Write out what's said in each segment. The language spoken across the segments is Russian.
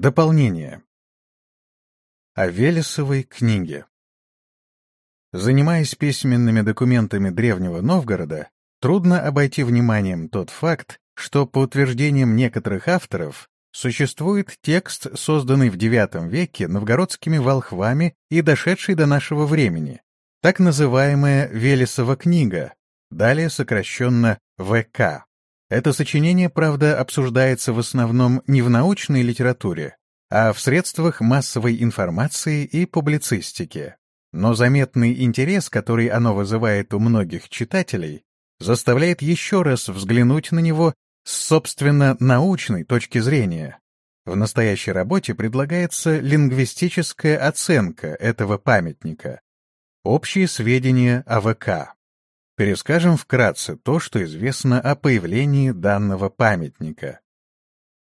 Дополнение. О Велесовой книге. Занимаясь письменными документами Древнего Новгорода, трудно обойти вниманием тот факт, что, по утверждениям некоторых авторов, существует текст, созданный в IX веке новгородскими волхвами и дошедший до нашего времени, так называемая Велесова книга, далее сокращенно ВК. Это сочинение, правда, обсуждается в основном не в научной литературе, а в средствах массовой информации и публицистике. Но заметный интерес, который оно вызывает у многих читателей, заставляет еще раз взглянуть на него с, собственно, научной точки зрения. В настоящей работе предлагается лингвистическая оценка этого памятника, Общие сведения о ВК. Перескажем вкратце то, что известно о появлении данного памятника.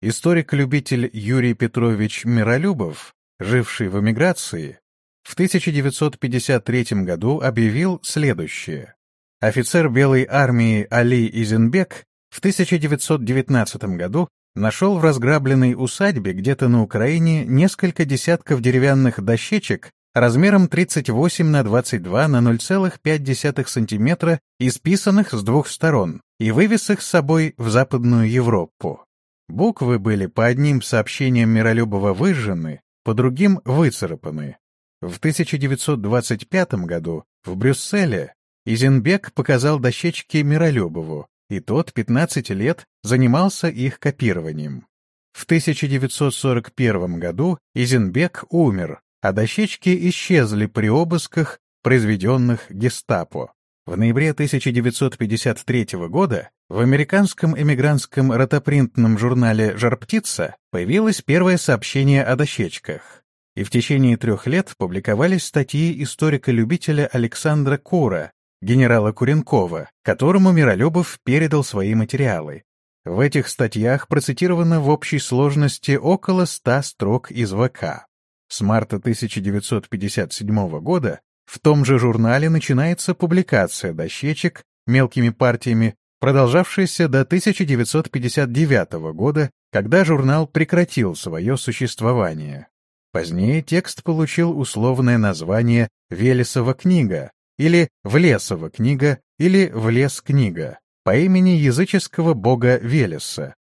Историк-любитель Юрий Петрович Миролюбов, живший в эмиграции, в 1953 году объявил следующее. Офицер Белой армии Али Изенбек в 1919 году нашел в разграбленной усадьбе где-то на Украине несколько десятков деревянных дощечек размером 38 на 22 на 0,5 см, исписанных с двух сторон, и вывез их с собой в Западную Европу. Буквы были по одним сообщениям Миролюбова выжжены, по другим выцарапаны. В 1925 году в Брюсселе Изенбек показал дощечки Миролюбову, и тот 15 лет занимался их копированием. В 1941 году Изенбек умер, а дощечки исчезли при обысках, произведенных гестапо. В ноябре 1953 года в американском эмигрантском ротопринтном журнале «Жар-птица» появилось первое сообщение о дощечках, и в течение трех лет публиковались статьи историка-любителя Александра Кура, генерала Куренкова, которому Миролюбов передал свои материалы. В этих статьях процитировано в общей сложности около ста строк из ВК. С марта 1957 года в том же журнале начинается публикация дощечек мелкими партиями, продолжавшаяся до 1959 года, когда журнал прекратил свое существование. Позднее текст получил условное название «Велесова книга» или «Влесова книга» или «Влес книга» по имени языческого бога Велеса.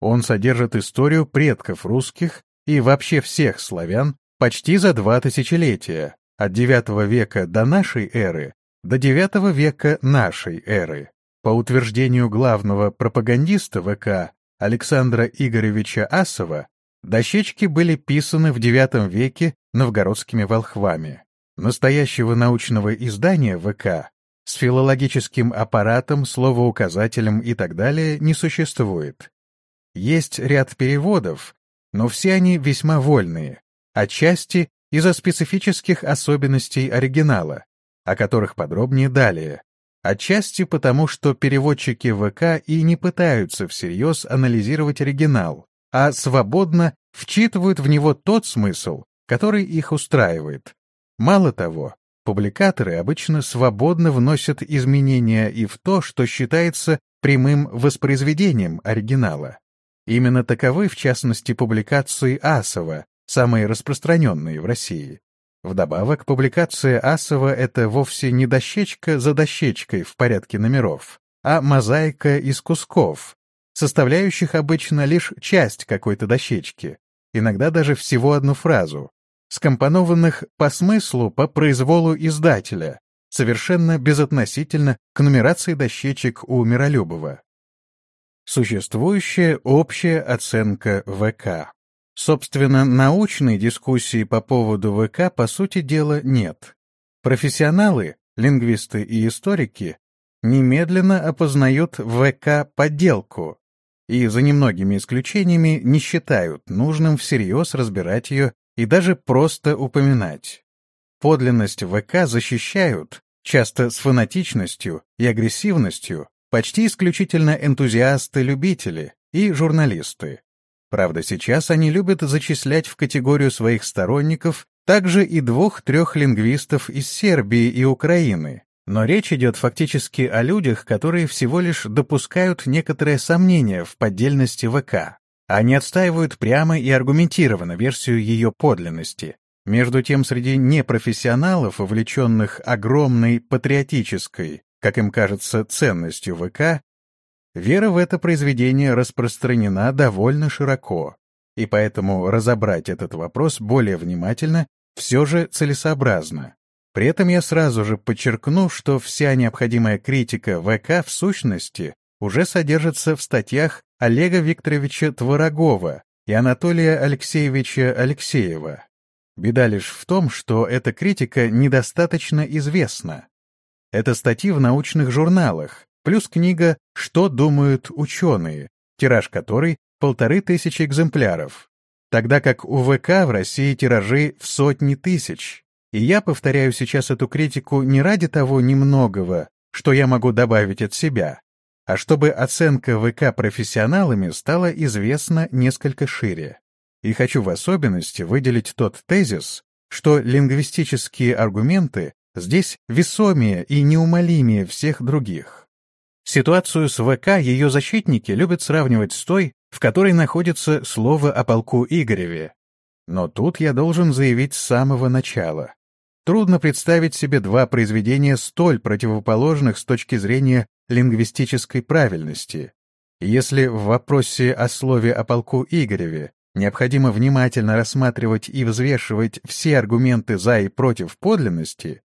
Он содержит историю предков русских и вообще всех славян почти за два тысячелетия, от IX века до нашей эры до IX века нашей эры. По утверждению главного пропагандиста ВК Александра Игоревича Асова, дощечки были писаны в IX веке новгородскими волхвами. Настоящего научного издания ВК с филологическим аппаратом, словоуказателем и так далее не существует. Есть ряд переводов, но все они весьма вольные, отчасти из-за специфических особенностей оригинала, о которых подробнее далее, отчасти потому, что переводчики ВК и не пытаются всерьез анализировать оригинал, а свободно вчитывают в него тот смысл, который их устраивает. Мало того, публикаторы обычно свободно вносят изменения и в то, что считается прямым воспроизведением оригинала. Именно таковы, в частности, публикации Асова, самые распространенные в России. Вдобавок, публикация Асова — это вовсе не дощечка за дощечкой в порядке номеров, а мозаика из кусков, составляющих обычно лишь часть какой-то дощечки, иногда даже всего одну фразу, скомпонованных по смыслу по произволу издателя, совершенно безотносительно к нумерации дощечек у Миролюбова. Существующая общая оценка ВК. Собственно, научной дискуссии по поводу ВК, по сути дела, нет. Профессионалы, лингвисты и историки немедленно опознают ВК подделку и за немногими исключениями не считают нужным всерьез разбирать ее и даже просто упоминать. Подлинность ВК защищают, часто с фанатичностью и агрессивностью, почти исключительно энтузиасты-любители и журналисты. Правда, сейчас они любят зачислять в категорию своих сторонников также и двух-трех лингвистов из Сербии и Украины. Но речь идет фактически о людях, которые всего лишь допускают некоторое сомнение в поддельности ВК. Они отстаивают прямо и аргументированно версию ее подлинности. Между тем, среди непрофессионалов, увлеченных огромной патриотической, как им кажется, ценностью ВК, вера в это произведение распространена довольно широко, и поэтому разобрать этот вопрос более внимательно все же целесообразно. При этом я сразу же подчеркну, что вся необходимая критика ВК в сущности уже содержится в статьях Олега Викторовича Творогова и Анатолия Алексеевича Алексеева. Беда лишь в том, что эта критика недостаточно известна. Это статьи в научных журналах, плюс книга «Что думают ученые», тираж которой полторы тысячи экземпляров, тогда как у ВК в России тиражи в сотни тысяч. И я повторяю сейчас эту критику не ради того немногого, что я могу добавить от себя, а чтобы оценка ВК профессионалами стала известна несколько шире. И хочу в особенности выделить тот тезис, что лингвистические аргументы здесь весомее и неумолимее всех других. Ситуацию с ВК ее защитники любят сравнивать с той, в которой находится слово о полку Игореве. Но тут я должен заявить с самого начала. Трудно представить себе два произведения столь противоположных с точки зрения лингвистической правильности. Если в вопросе о слове о полку Игореве необходимо внимательно рассматривать и взвешивать все аргументы за и против подлинности,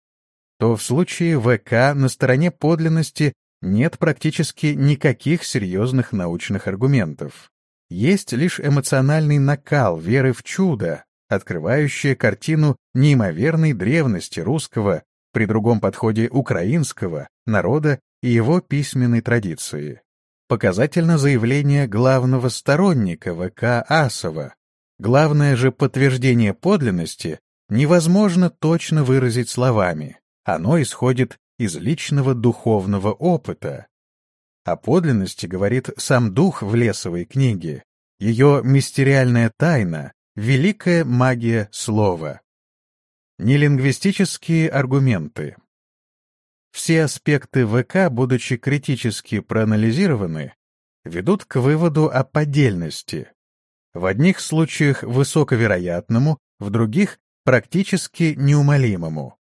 то в случае ВК на стороне подлинности нет практически никаких серьезных научных аргументов. Есть лишь эмоциональный накал веры в чудо, открывающая картину неимоверной древности русского, при другом подходе украинского, народа и его письменной традиции. Показательно заявление главного сторонника ВК Асова. Главное же подтверждение подлинности невозможно точно выразить словами. Оно исходит из личного духовного опыта. О подлинности говорит сам дух в Лесовой книге, ее мистериальная тайна, великая магия слова. Нелингвистические аргументы все аспекты ВК, будучи критически проанализированы, ведут к выводу о поддельности. В одних случаях высоковероятному, в других — практически неумолимому.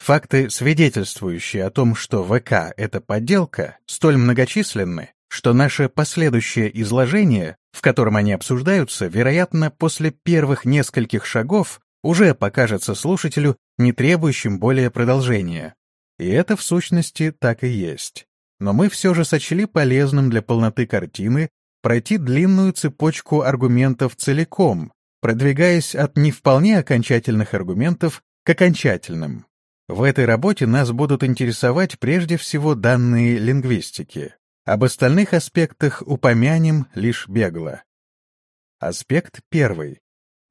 Факты, свидетельствующие о том, что ВК — это подделка, столь многочисленны, что наше последующее изложение, в котором они обсуждаются, вероятно, после первых нескольких шагов уже покажется слушателю не требующим более продолжения. И это в сущности так и есть. Но мы все же сочли полезным для полноты картины пройти длинную цепочку аргументов целиком, продвигаясь от не вполне окончательных аргументов к окончательным. В этой работе нас будут интересовать прежде всего данные лингвистики. Об остальных аспектах упомянем лишь бегло. Аспект первый.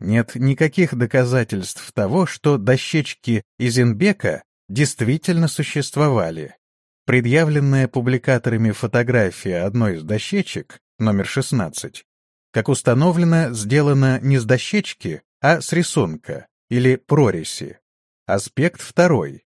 Нет никаких доказательств того, что дощечки Изенбека действительно существовали. Предъявленная публикаторами фотография одной из дощечек, номер 16, как установлено, сделана не с дощечки, а с рисунка или прореси. Аспект второй.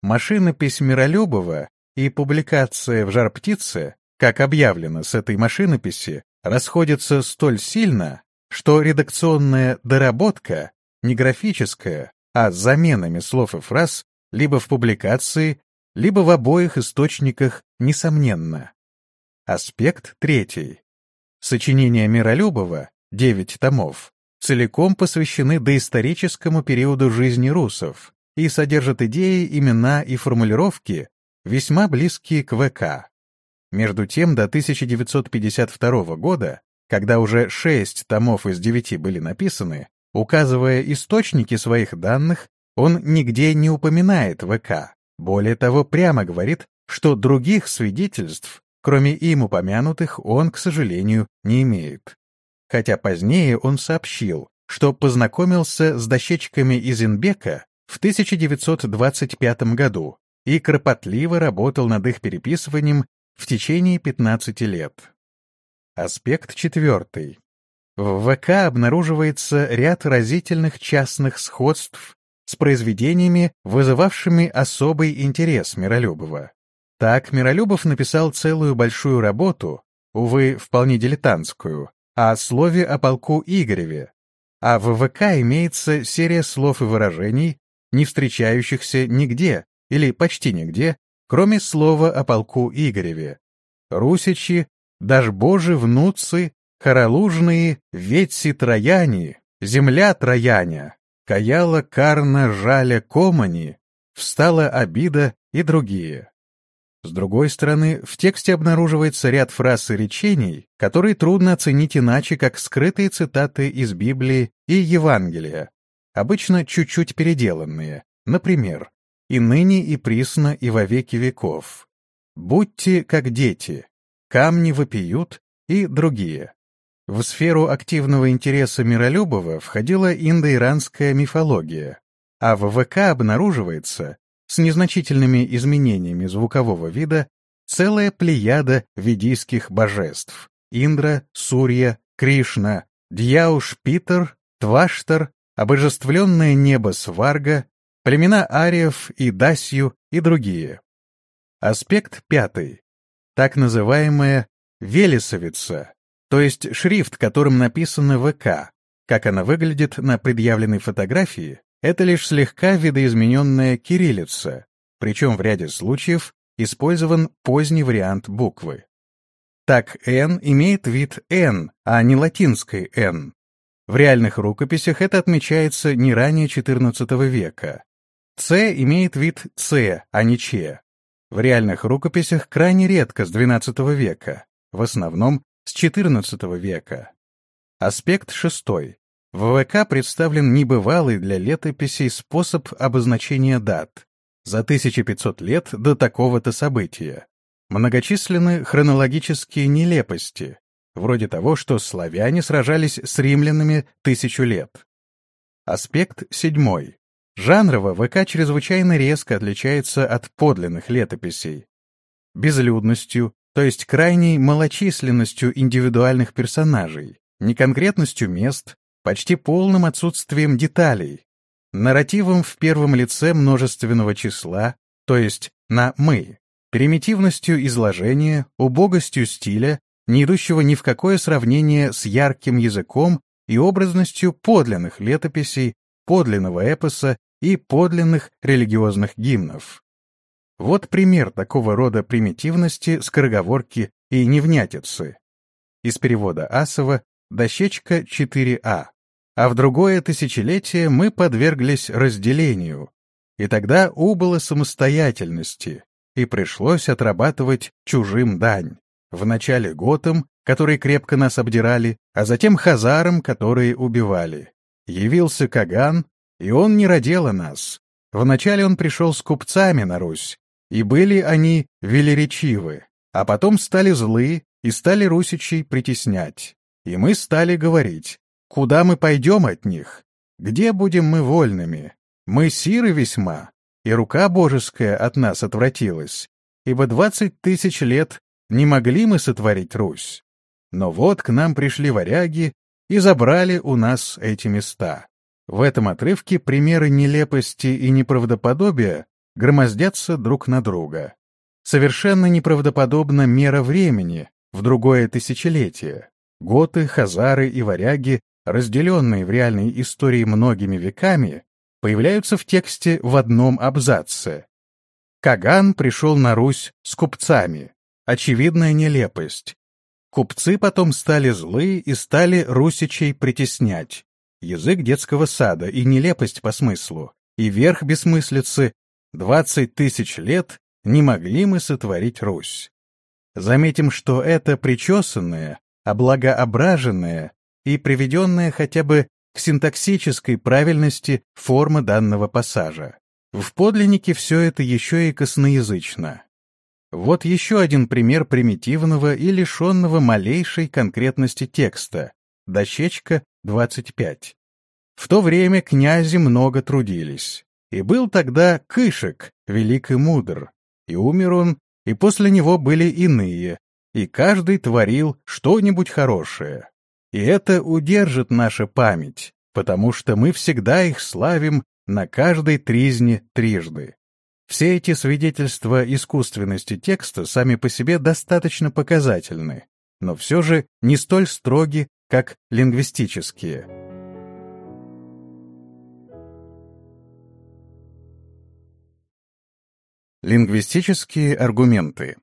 Машинопись Миролюбова и публикация в «Жар-птице», как объявлено с этой машинописи, расходятся столь сильно, что редакционная доработка, не графическая, а с заменами слов и фраз, либо в публикации, либо в обоих источниках, несомненно. Аспект третий. Сочинения Миролюбова, девять томов, целиком посвящены доисторическому периоду жизни русов и содержат идеи, имена и формулировки, весьма близкие к ВК. Между тем, до 1952 года, когда уже шесть томов из девяти были написаны, указывая источники своих данных, он нигде не упоминает ВК. Более того, прямо говорит, что других свидетельств, кроме им упомянутых, он, к сожалению, не имеет. Хотя позднее он сообщил, что познакомился с дощечками Изенбека в 1925 году и кропотливо работал над их переписыванием в течение 15 лет. Аспект четвертый. В ВК обнаруживается ряд разительных частных сходств с произведениями, вызывавшими особый интерес Миролюбова. Так Миролюбов написал целую большую работу, увы, вполне дилетантскую, о слове о полку Игореве, а в ВК имеется серия слов и выражений, не встречающихся нигде или почти нигде, кроме слова о полку Игореве. Русичи, дажбожи внуцы, хоролужные, ветси трояне, земля трояня, каяла карна жаля комани, встала обида и другие. С другой стороны, в тексте обнаруживается ряд фраз и речений, которые трудно оценить иначе, как скрытые цитаты из Библии и Евангелия, обычно чуть-чуть переделанные. Например, «И ныне, и присно, и во веки веков», «Будьте как дети», «Камни вопиют» и другие. В сферу активного интереса Миролюбова входила индоиранская мифология, а в ВК обнаруживается, с незначительными изменениями звукового вида, целая плеяда ведийских божеств — Индра, Сурья, Кришна, Дьяуш Питер, Тваштар, обожествленное небо Сварга, племена Ариев и Дасью и другие. Аспект пятый. Так называемая Велесовица, то есть шрифт, которым написано ВК, как она выглядит на предъявленной фотографии, это лишь слегка видоизмененная кириллица, причем в ряде случаев использован поздний вариант буквы. Так «Н» имеет вид «Н», а не латинской «Н». В реальных рукописях это отмечается не ранее XIV века. «Ц» имеет вид «Ц», а не «Ч». В реальных рукописях крайне редко с XII века, в основном с XIV века. Аспект шестой. В ВК представлен небывалый для летописей способ обозначения дат за 1500 лет до такого-то события. Многочисленны хронологические нелепости, вроде того, что славяне сражались с римлянами тысячу лет. Аспект седьмой. Жанрово ВК чрезвычайно резко отличается от подлинных летописей. Безлюдностью, то есть крайней малочисленностью индивидуальных персонажей, неконкретностью мест, почти полным отсутствием деталей, нарративом в первом лице множественного числа, то есть на «мы», примитивностью изложения, убогостью стиля, не идущего ни в какое сравнение с ярким языком и образностью подлинных летописей, подлинного эпоса и подлинных религиозных гимнов. Вот пример такого рода примитивности, скороговорки и невнятицы. Из перевода Асова дощечка 4А. А в другое тысячелетие мы подверглись разделению, и тогда убыло самостоятельности, и пришлось отрабатывать чужим дань. Вначале готам, которые крепко нас обдирали, а затем хазарам, которые убивали. Явился Каган, и он не родил нас. Вначале он пришел с купцами на Русь, и были они велеречивы, а потом стали злы и стали русичей притеснять. И мы стали говорить, куда мы пойдем от них, где будем мы вольными. Мы сиры весьма, и рука божеская от нас отвратилась, ибо двадцать тысяч лет не могли мы сотворить Русь. Но вот к нам пришли варяги и забрали у нас эти места. В этом отрывке примеры нелепости и неправдоподобия громоздятся друг на друга. Совершенно неправдоподобна мера времени в другое тысячелетие. Готы, хазары и варяги, разделенные в реальной истории многими веками, появляются в тексте в одном абзаце. Каган пришел на Русь с купцами. Очевидная нелепость. Купцы потом стали злы и стали русичей притеснять. Язык детского сада и нелепость по смыслу, и верх бессмыслицы — двадцать тысяч лет не могли мы сотворить Русь. Заметим, что это причесанное, благоображенная и приведенная хотя бы к синтаксической правильности форма данного пассажа. В подлиннике все это еще и косноязычно. Вот еще один пример примитивного и лишенного малейшей конкретности текста. Дощечка 25. В то время князи много трудились. И был тогда Кышек, велик и мудр. И умер он, и после него были иные, и каждый творил что-нибудь хорошее. И это удержит наша память, потому что мы всегда их славим на каждой тризне трижды. Все эти свидетельства искусственности текста сами по себе достаточно показательны, но все же не столь строги, как лингвистические. Лингвистические аргументы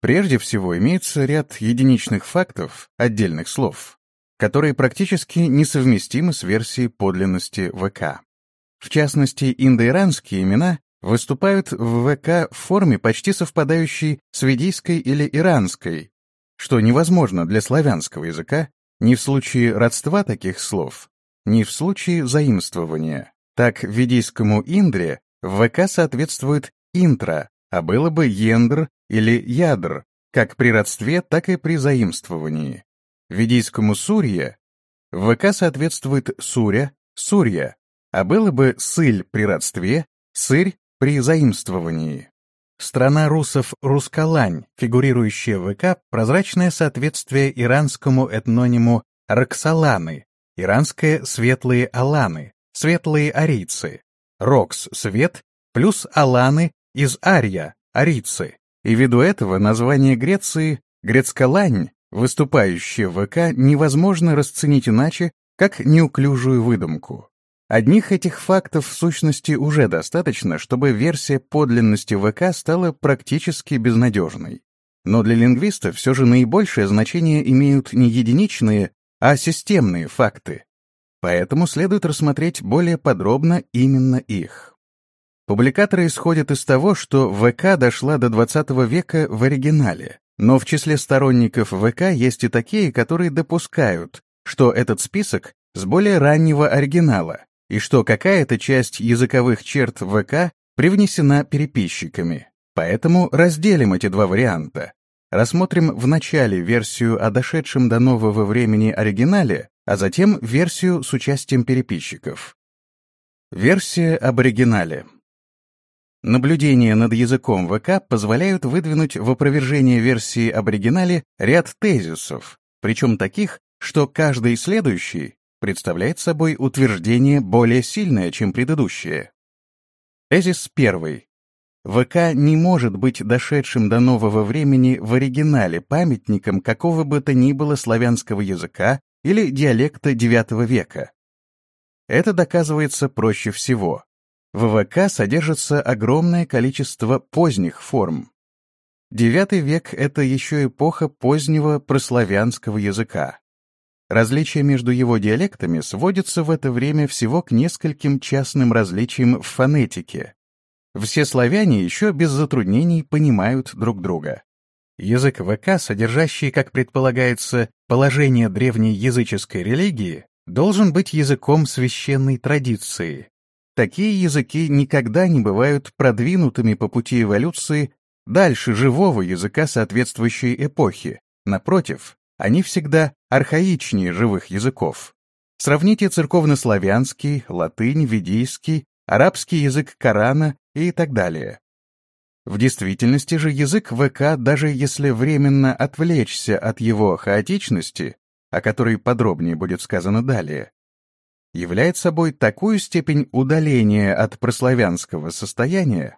Прежде всего, имеется ряд единичных фактов, отдельных слов, которые практически несовместимы с версией подлинности ВК. В частности, индоиранские имена выступают в ВК в форме, почти совпадающей с ведийской или иранской, что невозможно для славянского языка ни в случае родства таких слов, ни в случае заимствования. Так, ведийскому индре в ВК соответствует интро, а было бы ендр или ядр, как при родстве, так и при заимствовании. Ведийскому сурье в ВК соответствует суря, сурья, а было бы сыль при родстве, сырь при заимствовании. Страна русов Рускалань, фигурирующая в ВК, прозрачное соответствие иранскому этнониму Роксаланы, иранское светлые аланы, светлые арийцы, Рокс — свет, плюс аланы из Ария, арийцы. И ввиду этого название Греции Грецкалань, выступающее в ВК, невозможно расценить иначе, как неуклюжую выдумку. Одних этих фактов в сущности уже достаточно, чтобы версия подлинности ВК стала практически безнадежной. Но для лингвиста все же наибольшее значение имеют не единичные, а системные факты. Поэтому следует рассмотреть более подробно именно их. Публикаторы исходят из того, что ВК дошла до XX века в оригинале, но в числе сторонников ВК есть и такие, которые допускают, что этот список с более раннего оригинала, и что какая-то часть языковых черт ВК привнесена переписчиками. Поэтому разделим эти два варианта. Рассмотрим вначале версию о дошедшем до нового времени оригинале, а затем версию с участием переписчиков. Версия об оригинале. Наблюдения над языком ВК позволяют выдвинуть в опровержение версии об оригинале ряд тезисов, причем таких, что каждый следующий представляет собой утверждение более сильное, чем предыдущее. Тезис первый. ВК не может быть дошедшим до нового времени в оригинале памятником какого бы то ни было славянского языка или диалекта IX века. Это доказывается проще всего. В ВК содержится огромное количество поздних форм. IX век — это еще эпоха позднего прославянского языка. Различие между его диалектами сводится в это время всего к нескольким частным различиям в фонетике. Все славяне еще без затруднений понимают друг друга. Язык ВК, содержащий, как предполагается, положение древней языческой религии, должен быть языком священной традиции. Такие языки никогда не бывают продвинутыми по пути эволюции дальше живого языка соответствующей эпохи. Напротив, они всегда архаичнее живых языков. Сравните церковнославянский, латынь, ведийский, арабский язык Корана и так далее. В действительности же язык ВК, даже если временно отвлечься от его хаотичности, о которой подробнее будет сказано далее, является собой такую степень удаления от прославянского состояния,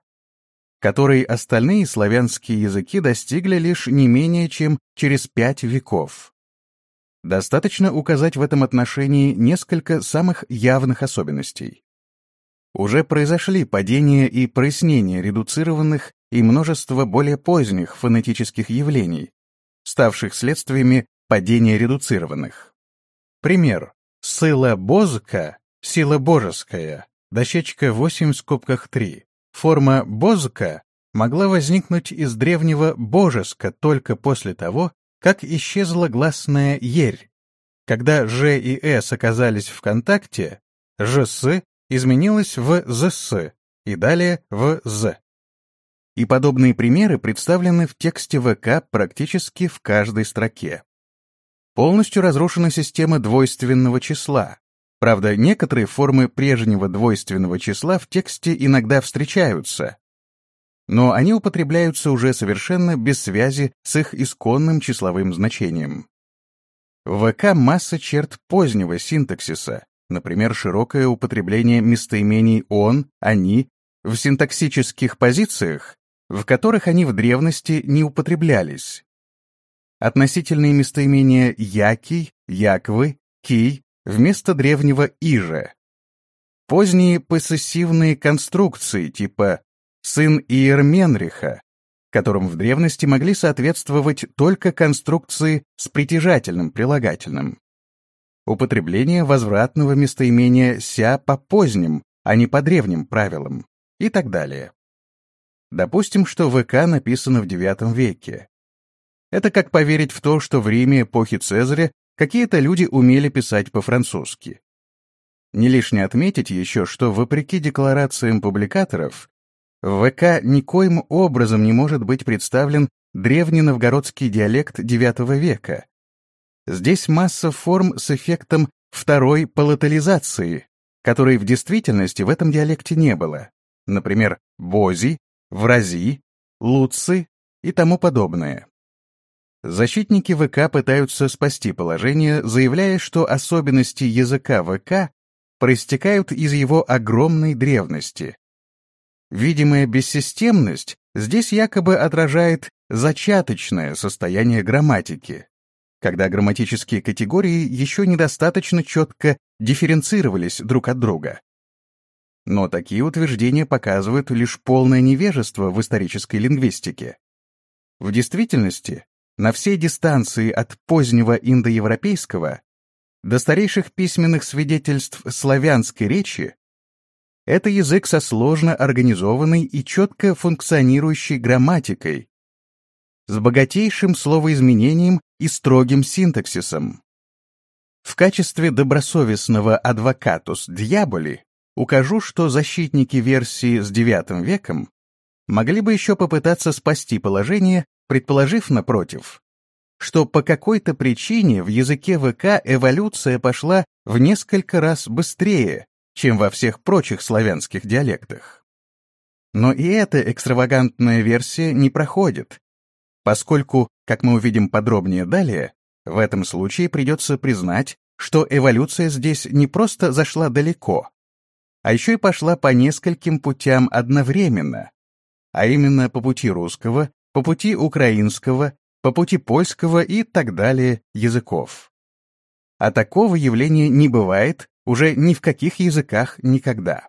которой остальные славянские языки достигли лишь не менее чем через пять веков. Достаточно указать в этом отношении несколько самых явных особенностей. Уже произошли падения и прояснения редуцированных и множество более поздних фонетических явлений, ставших следствиями падения редуцированных. Пример. Сыла Бозка, сила божеская, дощечка 8 в скобках 3, Форма «бозка» могла возникнуть из древнего «божеска» только после того, как исчезла гласная «ерь». Когда «ж» и «с» оказались в контакте, «жс» изменилось в «зс» и далее в «з». И подобные примеры представлены в тексте ВК практически в каждой строке. Полностью разрушена система двойственного числа, Правда, некоторые формы прежнего двойственного числа в тексте иногда встречаются, но они употребляются уже совершенно без связи с их исконным числовым значением. В ВК масса черт позднего синтаксиса, например, широкое употребление местоимений «он», «они» в синтаксических позициях, в которых они в древности не употреблялись. относительные местоимения «який», «яквы», «кий» вместо древнего «иже». Поздние поссессивные конструкции типа «сын Иерменриха», которым в древности могли соответствовать только конструкции с притяжательным прилагательным. Употребление возвратного местоимения «ся» по поздним, а не по древним правилам и так далее. Допустим, что ВК написано в IX веке. Это как поверить в то, что в Риме эпохи Цезаря какие-то люди умели писать по-французски. Не лишне отметить еще, что вопреки декларациям публикаторов, в ВК никоим образом не может быть представлен древний новгородский диалект IX века. Здесь масса форм с эффектом второй палатализации, которой в действительности в этом диалекте не было. Например, бози, врази, луцы и тому подобное. Защитники ВК пытаются спасти положение, заявляя, что особенности языка ВК проистекают из его огромной древности. Видимая бессистемность здесь якобы отражает зачаточное состояние грамматики, когда грамматические категории еще недостаточно четко дифференцировались друг от друга. Но такие утверждения показывают лишь полное невежество в исторической лингвистике. В действительности, на всей дистанции от позднего индоевропейского до старейших письменных свидетельств славянской речи, это язык со сложно организованной и четко функционирующей грамматикой, с богатейшим словоизменением и строгим синтаксисом. В качестве добросовестного адвокатус дьяволи укажу, что защитники версии с IX веком могли бы еще попытаться спасти положение предположив, напротив, что по какой-то причине в языке ВК эволюция пошла в несколько раз быстрее, чем во всех прочих славянских диалектах. Но и эта экстравагантная версия не проходит, поскольку, как мы увидим подробнее далее, в этом случае придется признать, что эволюция здесь не просто зашла далеко, а еще и пошла по нескольким путям одновременно, а именно по пути русского по пути украинского, по пути польского и так далее языков. А такого явления не бывает уже ни в каких языках никогда.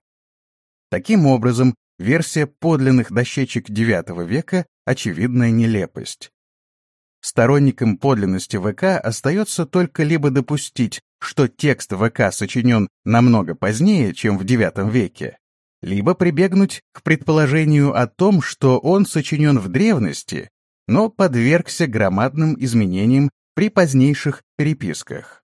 Таким образом, версия подлинных дощечек IX века — очевидная нелепость. Сторонникам подлинности ВК остается только либо допустить, что текст ВК сочинен намного позднее, чем в IX веке, либо прибегнуть к предположению о том, что он сочинен в древности, но подвергся громадным изменениям при позднейших переписках.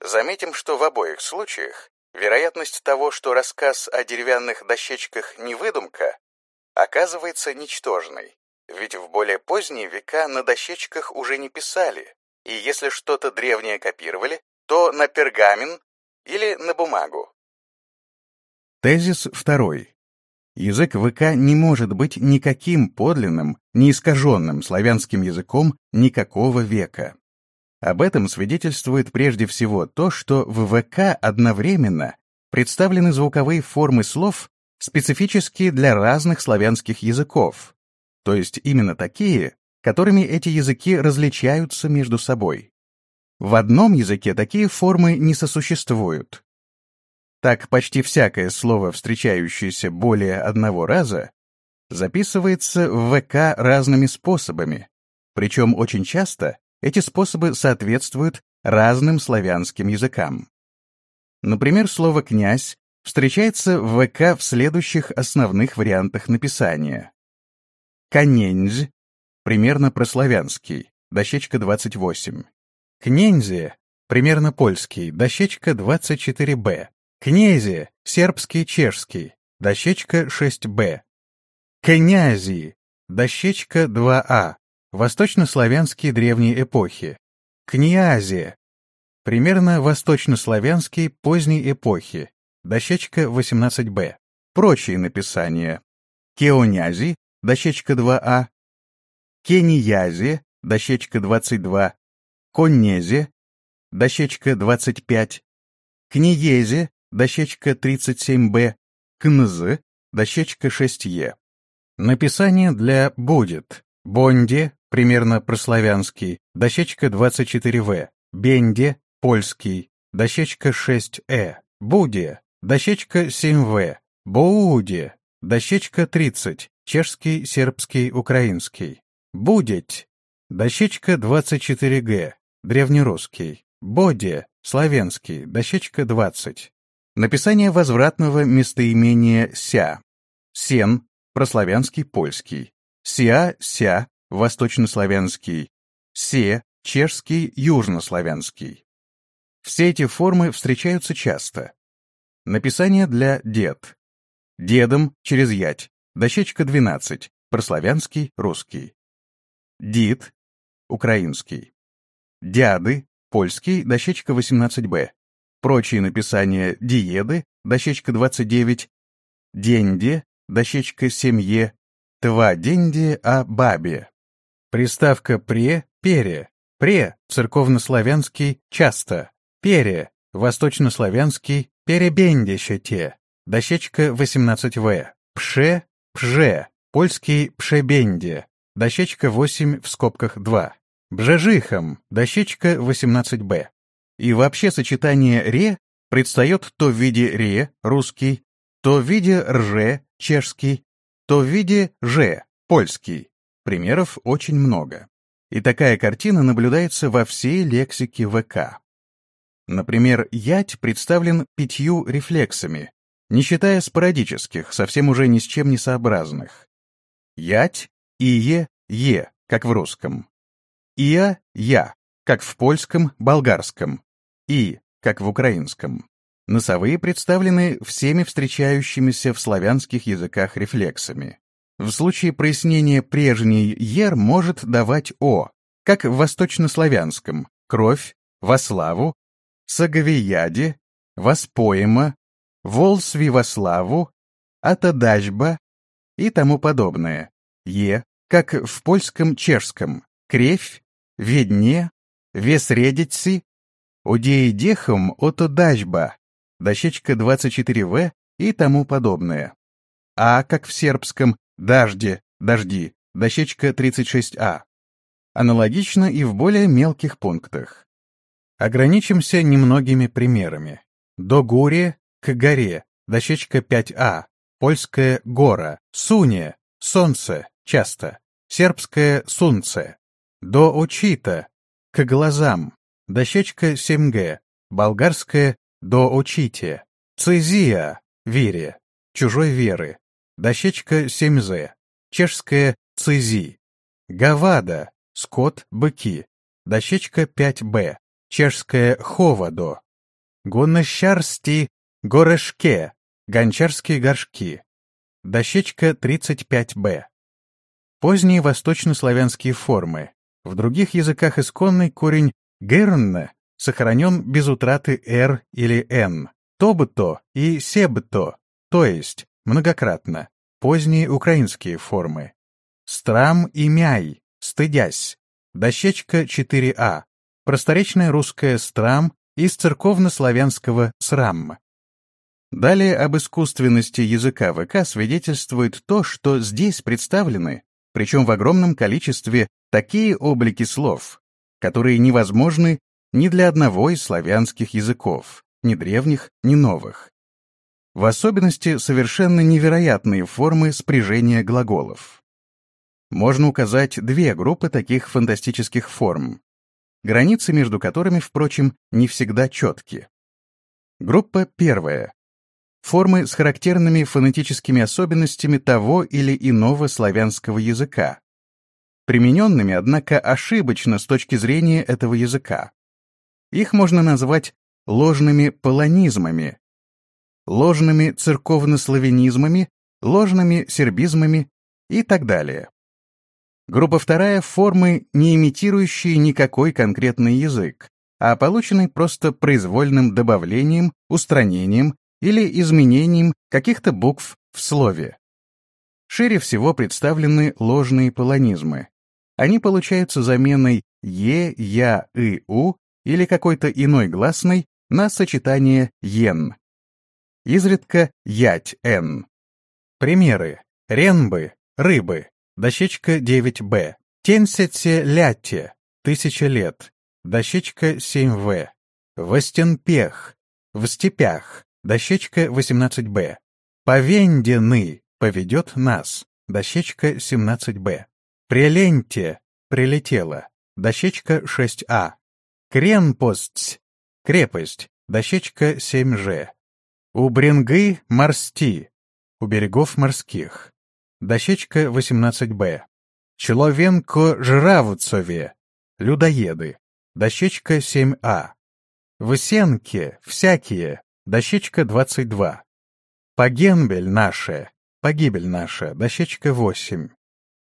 Заметим, что в обоих случаях вероятность того, что рассказ о деревянных дощечках не выдумка, оказывается ничтожной, ведь в более поздние века на дощечках уже не писали, и если что-то древнее копировали, то на пергамент или на бумагу. Тезис второй. Язык ВК не может быть никаким подлинным, не искаженным славянским языком никакого века. Об этом свидетельствует прежде всего то, что в ВК одновременно представлены звуковые формы слов, специфические для разных славянских языков, то есть именно такие, которыми эти языки различаются между собой. В одном языке такие формы не сосуществуют, так почти всякое слово, встречающееся более одного раза, записывается в ВК разными способами, причем очень часто эти способы соответствуют разным славянским языкам. Например, слово «князь» встречается в ВК в следующих основных вариантах написания. «Конензь» — примерно прославянский, дощечка 28. «Кнензе» — примерно польский, дощечка 24б. Князи, сербский, чешский, дощечка 6б. Князи, дощечка 2а, восточнославянские древней эпохи. Князи, примерно восточнославянский поздней эпохи, дощечка 18б. Прочие написания. Кеонязи, дощечка 2а. Кениязи, дощечка 22. Коннезе, дощечка 25. Книезе, дощечка 37Б, КНЗ, дощечка 6Е. Написание для «будет», «бонде», примерно прославянский, дощечка 24В, Бенде, польский, дощечка 6Э, Буде, дощечка 7В, Бууде, дощечка 30, чешский, сербский, украинский, Будеть, дощечка 24Г, древнерусский, Боде, славянский, дощечка 20. Написание возвратного местоимения «ся», «сен», прославянский, польский, «ся», «ся», восточнославянский, «се», чешский, южнославянский. Все эти формы встречаются часто. Написание для «дед». Дедом через ять, дощечка 12, прославянский, русский. Дид, украинский. Дяды, польский, дощечка 18б. Прочие написания диеды, дощечка 29, денде, дощечка 7е, тва денде а бабе. Приставка «пре» — «пере», «пре» — церковнославянский «часто», «пере» — восточнославянский «перебендещете», дощечка 18В, «пше» — «пже», польский «пшебенде», дощечка 8 в скобках 2, «бжежихом», дощечка 18Б. И вообще сочетание «ре» предстает то в виде «ре» русский, то в виде «рже» чешский, то в виде «же» польский. Примеров очень много. И такая картина наблюдается во всей лексике ВК. Например, ять представлен пятью рефлексами, не считая спорадических, совсем уже ни с чем не сообразных. Ять, ие, е, как в русском. Иа, я, как в польском, болгарском. И, как в украинском. Носовые представлены всеми встречающимися в славянских языках рефлексами. В случае прояснения прежней «ер» может давать «о», как в восточнославянском «кровь», «во славу», «саговияде», «воспоема», «волсви во славу», «атадажба» и тому подобное. «Е», как в польском-чешском «кревь», «ведне», «весредицы», «одеидехом отодажба», дощечка 24В и тому подобное. А, как в сербском Дожди, дожди, дощечка 36А. Аналогично и в более мелких пунктах. Ограничимся немногими примерами. До горе к горе, дощечка 5А, польская гора, суне, солнце, часто, сербское солнце. До очита, к глазам, дощечка 7Г, болгарская до очите, цезия, вере, чужой веры, Дощечка 7З. Чешская ЦИЗИ. Гавада. Скот, быки. Дощечка 5Б. Чешская Ховадо. Гонощарсти. Горешке. Гончарские горшки. Дощечка 35Б. Поздние восточнославянские формы. В других языках исконный корень «герн» сохранен без утраты «р» или «н». «Тобто» и «себто», то есть многократно. Поздние украинские формы. Страм и мяй, стыдясь. Дощечка 4А. Просторечная русская страм из церковно-славянского срам. Далее об искусственности языка ВК свидетельствует то, что здесь представлены, причем в огромном количестве, такие облики слов, которые невозможны ни для одного из славянских языков, ни древних, ни новых в особенности совершенно невероятные формы спряжения глаголов. Можно указать две группы таких фантастических форм, границы между которыми, впрочем, не всегда четки. Группа первая. Формы с характерными фонетическими особенностями того или иного славянского языка, примененными, однако, ошибочно с точки зрения этого языка. Их можно назвать ложными полонизмами, ложными церковнославянизмами, ложными сербизмами и так далее. Группа вторая — формы, не имитирующие никакой конкретный язык, а полученные просто произвольным добавлением, устранением или изменением каких-то букв в слове. Шире всего представлены ложные полонизмы. Они получаются заменой «е», «я», «и», «у» или какой-то иной гласной на сочетание «ен». Изредка ять Н. Примеры. Ренбы, рыбы, дощечка 9Б, Тенсете ляте, тысяча лет, дощечка 7В. Востенпех, в степях, дощечка 18Б. Повендены, поведет нас, дощечка 17Б. Преленте, прилетела, дощечка 6А. Кренпость, крепость, дощечка 7Ж. У Брингы морсти, у берегов морских, дощечка 18Б. Человенко жравцове, людоеды, дощечка 7А. В всякие, дощечка 22. Погенбель наше, погибель наша, дощечка 8.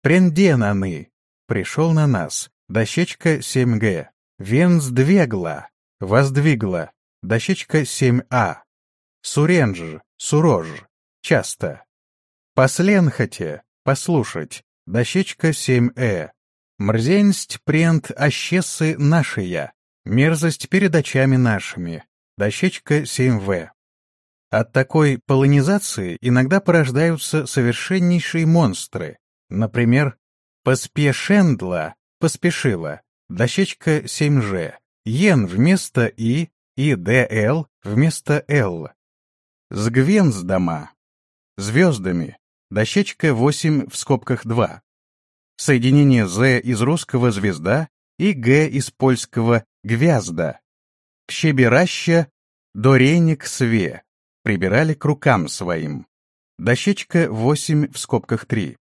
Пренденаны, пришел на нас, дощечка 7Г. Венсдвегла, воздвигла, дощечка 7А. Суренж, сурож, часто. Посленхоте, послушать, дощечка 7Э. Мрзенсть прент ощесы нашия, мерзость перед очами нашими, дощечка 7В. От такой полонизации иногда порождаются совершеннейшие монстры, например, поспешендла, поспешила, дощечка 7Ж, ен вместо и, и дл вместо л. Сгвенздома, звездами, дощечка 8 в скобках 2. Соединение «з» из русского «звезда» и «г» из польского «гвязда». Кщебераща, дореник све, прибирали к рукам своим. Дощечка 8 в скобках 3.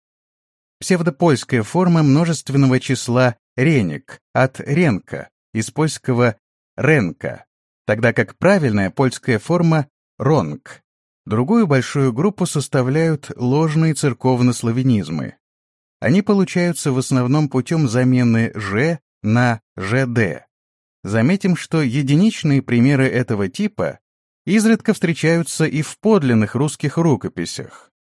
Псевдопольская форма множественного числа «реник» от «ренка» из польского «ренка», тогда как правильная польская форма «ронг». Другую большую группу составляют ложные церковно-славянизмы. Они получаются в основном путем замены «ж» на «жд». Заметим, что единичные примеры этого типа изредка встречаются и в подлинных русских рукописях,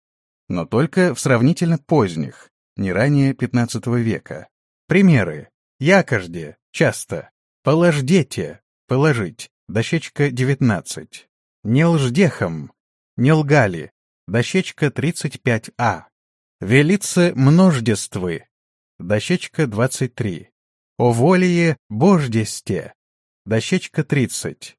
но только в сравнительно поздних, не ранее XV века. Примеры. Якожде, часто. Полождете, положить, дощечка 19. Нелждехом, не лгали. Дощечка 35А. Велице множдествы. Дощечка 23. О волее бождесте. Дощечка 30.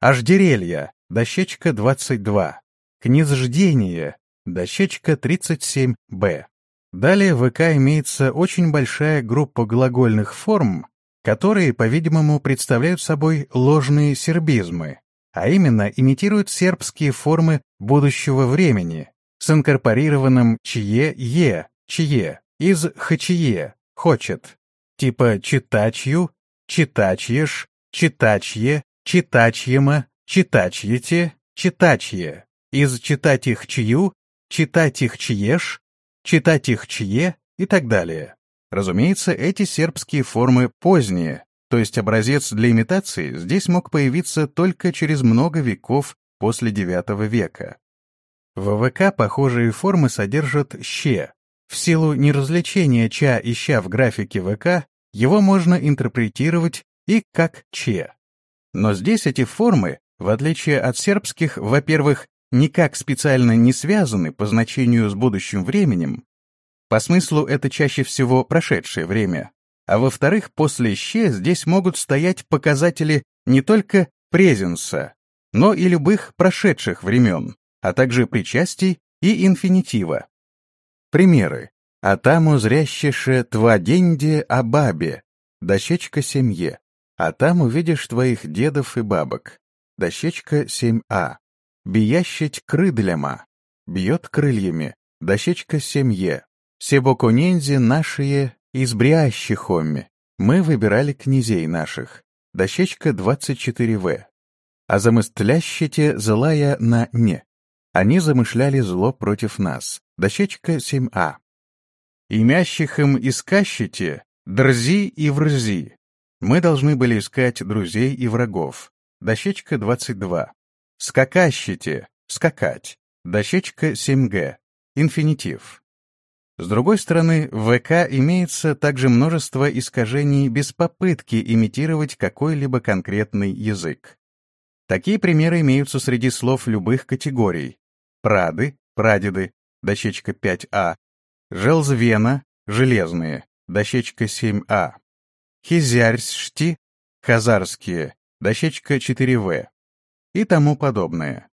Аждерелья. Дощечка 22. Книзждение. Дощечка 37Б. Далее в ВК имеется очень большая группа глагольных форм, которые, по-видимому, представляют собой ложные сербизмы, а именно имитируют сербские формы будущего времени с инкорпорированным «чье-е», «чье» из «хачие», «хочет», типа «читачью», «читачьеш», «читачье», «читачьема», «читачьете», «читачье», из «читать их чью», «читать их чьеш», «читать их чье» и так далее. Разумеется, эти сербские формы поздние, то есть образец для имитации здесь мог появиться только через много веков после IX века. В ВВК похожие формы содержат «ще». В силу неразличения «ча» и «ща» в графике ВК его можно интерпретировать и как «че». Но здесь эти формы, в отличие от сербских, во-первых, никак специально не связаны по значению с будущим временем, по смыслу это чаще всего прошедшее время, а во-вторых, после «ще» здесь могут стоять показатели не только презенса, но и любых прошедших времен, а также причастий и инфинитива. Примеры. «Атаму зрящеше тва деньде о бабе», дощечка семье. «А там увидишь твоих дедов и бабок», дощечка 7а. «Биящить крыдляма», бьет крыльями, дощечка семье. «Себоконензи нашие из Хомми мы выбирали князей наших. Дощечка 24В. А замыстлящите злая на «не». Они замышляли зло против нас. Дощечка 7А. Имящих им искащите, дрзи и врзи. Мы должны были искать друзей и врагов. Дощечка 22. Скакащите, скакать. Дощечка 7Г. Инфинитив. С другой стороны, в ВК имеется также множество искажений без попытки имитировать какой-либо конкретный язык. Такие примеры имеются среди слов любых категорий. Прады, прадеды, дощечка 5а, желзвена, железные, дощечка 7А. Хизярсшти, хазарские, дощечка 4В. И тому подобное.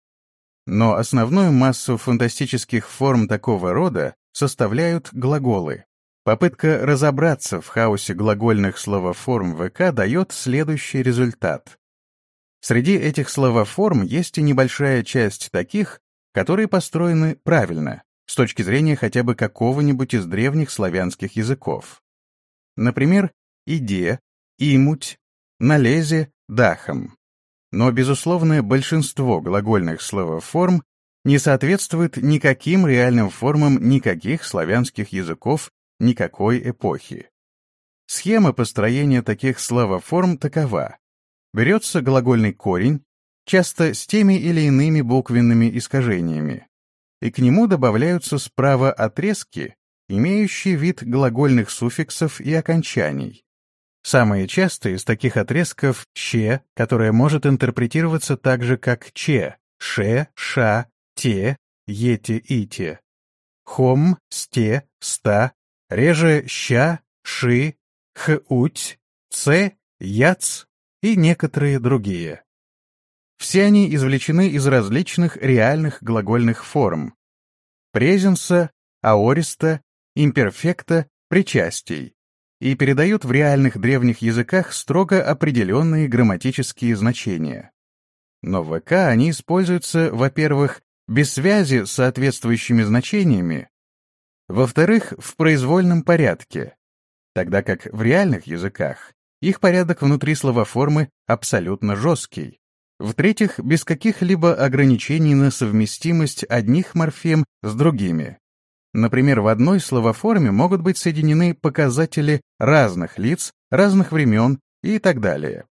Но основную массу фантастических форм такого рода составляют глаголы. Попытка разобраться в хаосе глагольных словоформ ВК дает следующий результат. Среди этих словоформ есть и небольшая часть таких, которые построены правильно, с точки зрения хотя бы какого-нибудь из древних славянских языков. Например, «иде», «имуть», «налезе», «дахом». Но, безусловно, большинство глагольных словоформ не соответствует никаким реальным формам никаких славянских языков никакой эпохи. Схема построения таких словоформ такова. Берется глагольный корень, часто с теми или иными буквенными искажениями, и к нему добавляются справа отрезки, имеющие вид глагольных суффиксов и окончаний. Самые частые из таких отрезков «че», которое может интерпретироваться также как «че», «ше», «ша», «те», «ете», «ите», «хом», «сте», «ста», реже «ща», «ши», «хуть», «ц», «яц» и некоторые другие. Все они извлечены из различных реальных глагольных форм презенса, аориста, имперфекта, причастий и передают в реальных древних языках строго определенные грамматические значения. Но в ВК они используются, во-первых, без связи с соответствующими значениями, во-вторых, в произвольном порядке, тогда как в реальных языках их порядок внутри словоформы абсолютно жесткий. В-третьих, без каких-либо ограничений на совместимость одних морфем с другими. Например, в одной словоформе могут быть соединены показатели разных лиц, разных времен и так далее.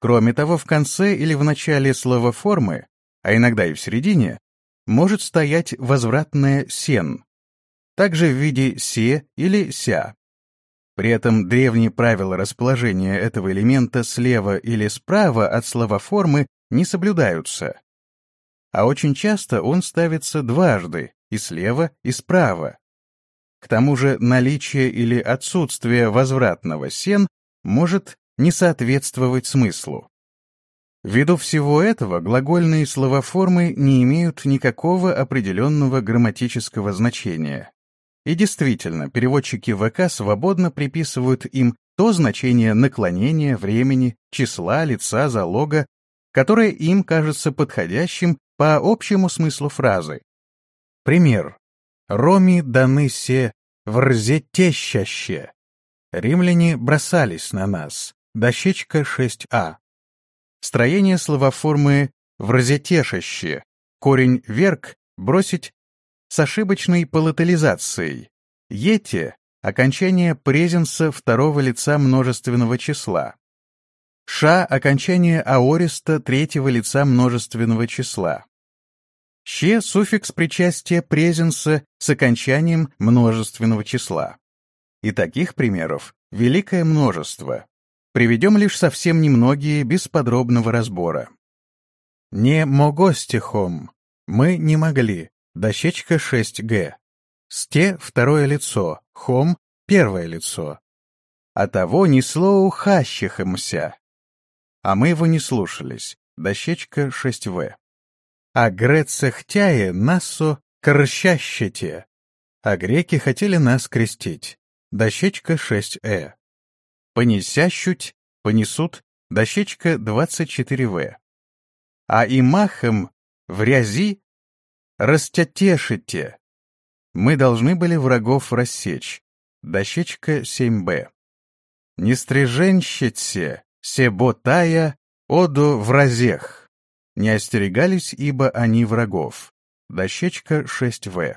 Кроме того, в конце или в начале словоформы, а иногда и в середине, может стоять возвратное «сен», также в виде «се» или «ся». При этом древние правила расположения этого элемента слева или справа от словоформы не соблюдаются. А очень часто он ставится дважды, и слева, и справа. К тому же наличие или отсутствие возвратного сен может не соответствовать смыслу. Ввиду всего этого глагольные словоформы не имеют никакого определенного грамматического значения. И действительно, переводчики ВК свободно приписывают им то значение наклонения, времени, числа, лица, залога, которое им кажется подходящим по общему смыслу фразы. Пример. «Роми даны се врзетещаще». Римляне бросались на нас. Дощечка 6а. Строение словоформы «врзетешаще». Корень «верк» бросить с ошибочной палатализацией. Ете — окончание презенса второго лица множественного числа. Ша — окончание аориста третьего лица множественного числа. Ще — суффикс причастия презенса с окончанием множественного числа. И таких примеров великое множество. Приведем лишь совсем немногие без подробного разбора. Не могостихом. Мы не могли. Дощечка 6Г. Сте — второе лицо, хом — первое лицо. А того несло ухащихомся. А мы его не слушались. Дощечка 6В. А грецехтяе насо корщащете. А греки хотели нас крестить. Дощечка 6Э. Понесящуть, понесут, дощечка 24В. А и махом в рязи Растятешите. Мы должны были врагов рассечь. Дощечка 7б. Не стриженщите, себотая, оду в разех. Не остерегались, ибо они врагов. Дощечка 6в.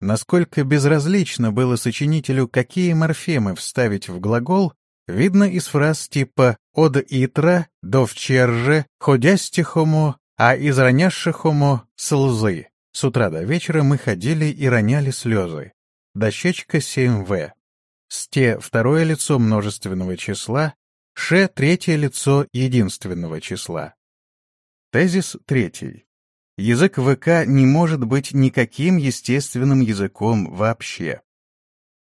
Насколько безразлично было сочинителю, какие морфемы вставить в глагол, видно из фраз типа «од итра», «довчерже», «ходястихому», а из раняшихому «слзы». С утра до вечера мы ходили и роняли слезы. Дощечка 7В. Сте — второе лицо множественного числа, Ше — третье лицо единственного числа. Тезис третий. Язык ВК не может быть никаким естественным языком вообще.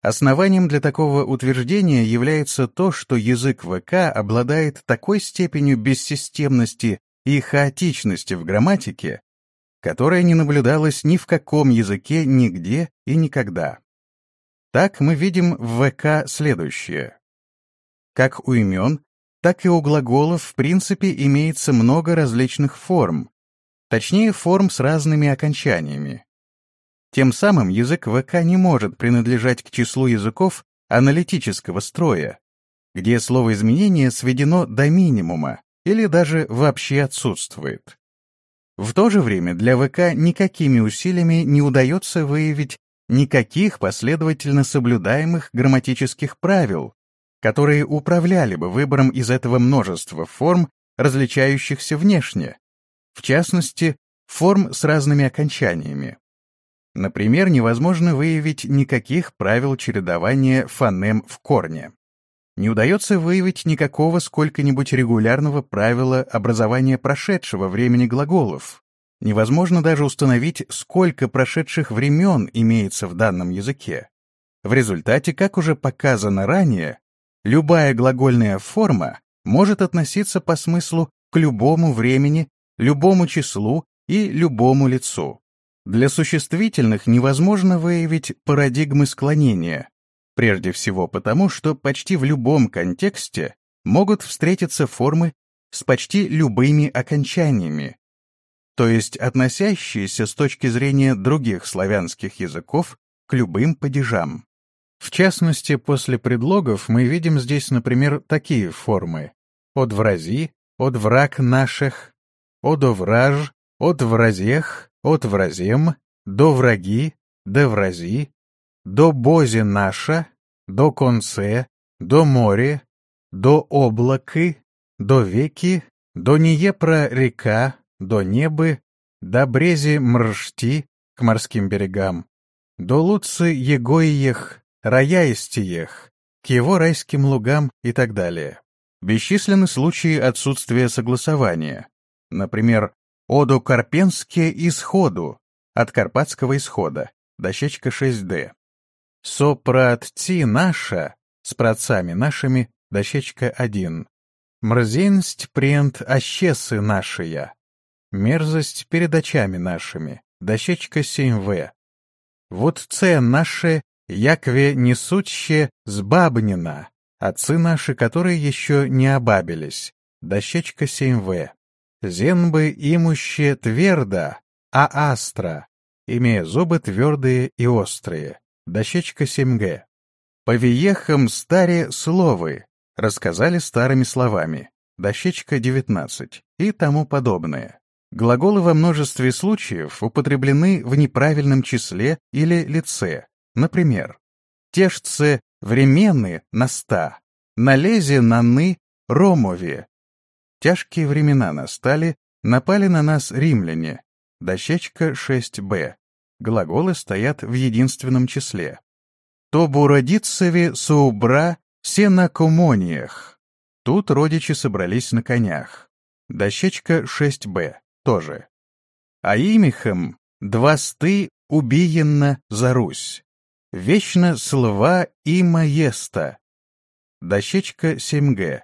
Основанием для такого утверждения является то, что язык ВК обладает такой степенью бессистемности и хаотичности в грамматике, которая не наблюдалась ни в каком языке нигде и никогда. Так мы видим в ВК следующее. Как у имен, так и у глаголов в принципе имеется много различных форм, точнее форм с разными окончаниями. Тем самым язык ВК не может принадлежать к числу языков аналитического строя, где слово изменение сведено до минимума или даже вообще отсутствует. В то же время для ВК никакими усилиями не удается выявить никаких последовательно соблюдаемых грамматических правил, которые управляли бы выбором из этого множества форм, различающихся внешне, в частности, форм с разными окончаниями. Например, невозможно выявить никаких правил чередования фонем в корне. Не удается выявить никакого сколько-нибудь регулярного правила образования прошедшего времени глаголов. Невозможно даже установить, сколько прошедших времен имеется в данном языке. В результате, как уже показано ранее, любая глагольная форма может относиться по смыслу к любому времени, любому числу и любому лицу. Для существительных невозможно выявить парадигмы склонения, прежде всего потому, что почти в любом контексте могут встретиться формы с почти любыми окончаниями, то есть относящиеся с точки зрения других славянских языков к любым падежам. В частности, после предлогов мы видим здесь, например, такие формы. «одврази», «одвраг наших», «одовраж», «одвразех», от вразем, до враги, до врази, до бози наша, до конце, до море, до облаки, до веки, до Ниепра река, до небы, до брези мршти к морским берегам, до луцы егоиех, раяистиех, к его райским лугам и так далее. Бесчисленны случаи отсутствия согласования. Например, Оду Карпенске исходу от Карпатского исхода, дощечка 6D. Сопратти наша с працами нашими, дощечка 1. Мрзенсть прент ощесы нашия. Мерзость перед очами нашими, дощечка 7В. Вот це наше, якве несуще сбабнина, отцы наши, которые еще не обабились, дощечка 7В. Зенбы имуще твердо, а астра, имея зубы твердые и острые. Дощечка 7Г. По виехам старе словы, рассказали старыми словами. Дощечка 19 и тому подобное. Глаголы во множестве случаев употреблены в неправильном числе или лице. Например, тешце временны на ста, налезе на ны ромове, Тяжкие времена настали, напали на нас римляне. Дощечка 6б. Глаголы стоят в единственном числе. То буродицеви суубра все на комониях. Тут родичи собрались на конях. Дощечка 6б. Тоже. А имихом двасты убиенно за Русь. Вечно слова и маеста. Дощечка 7г.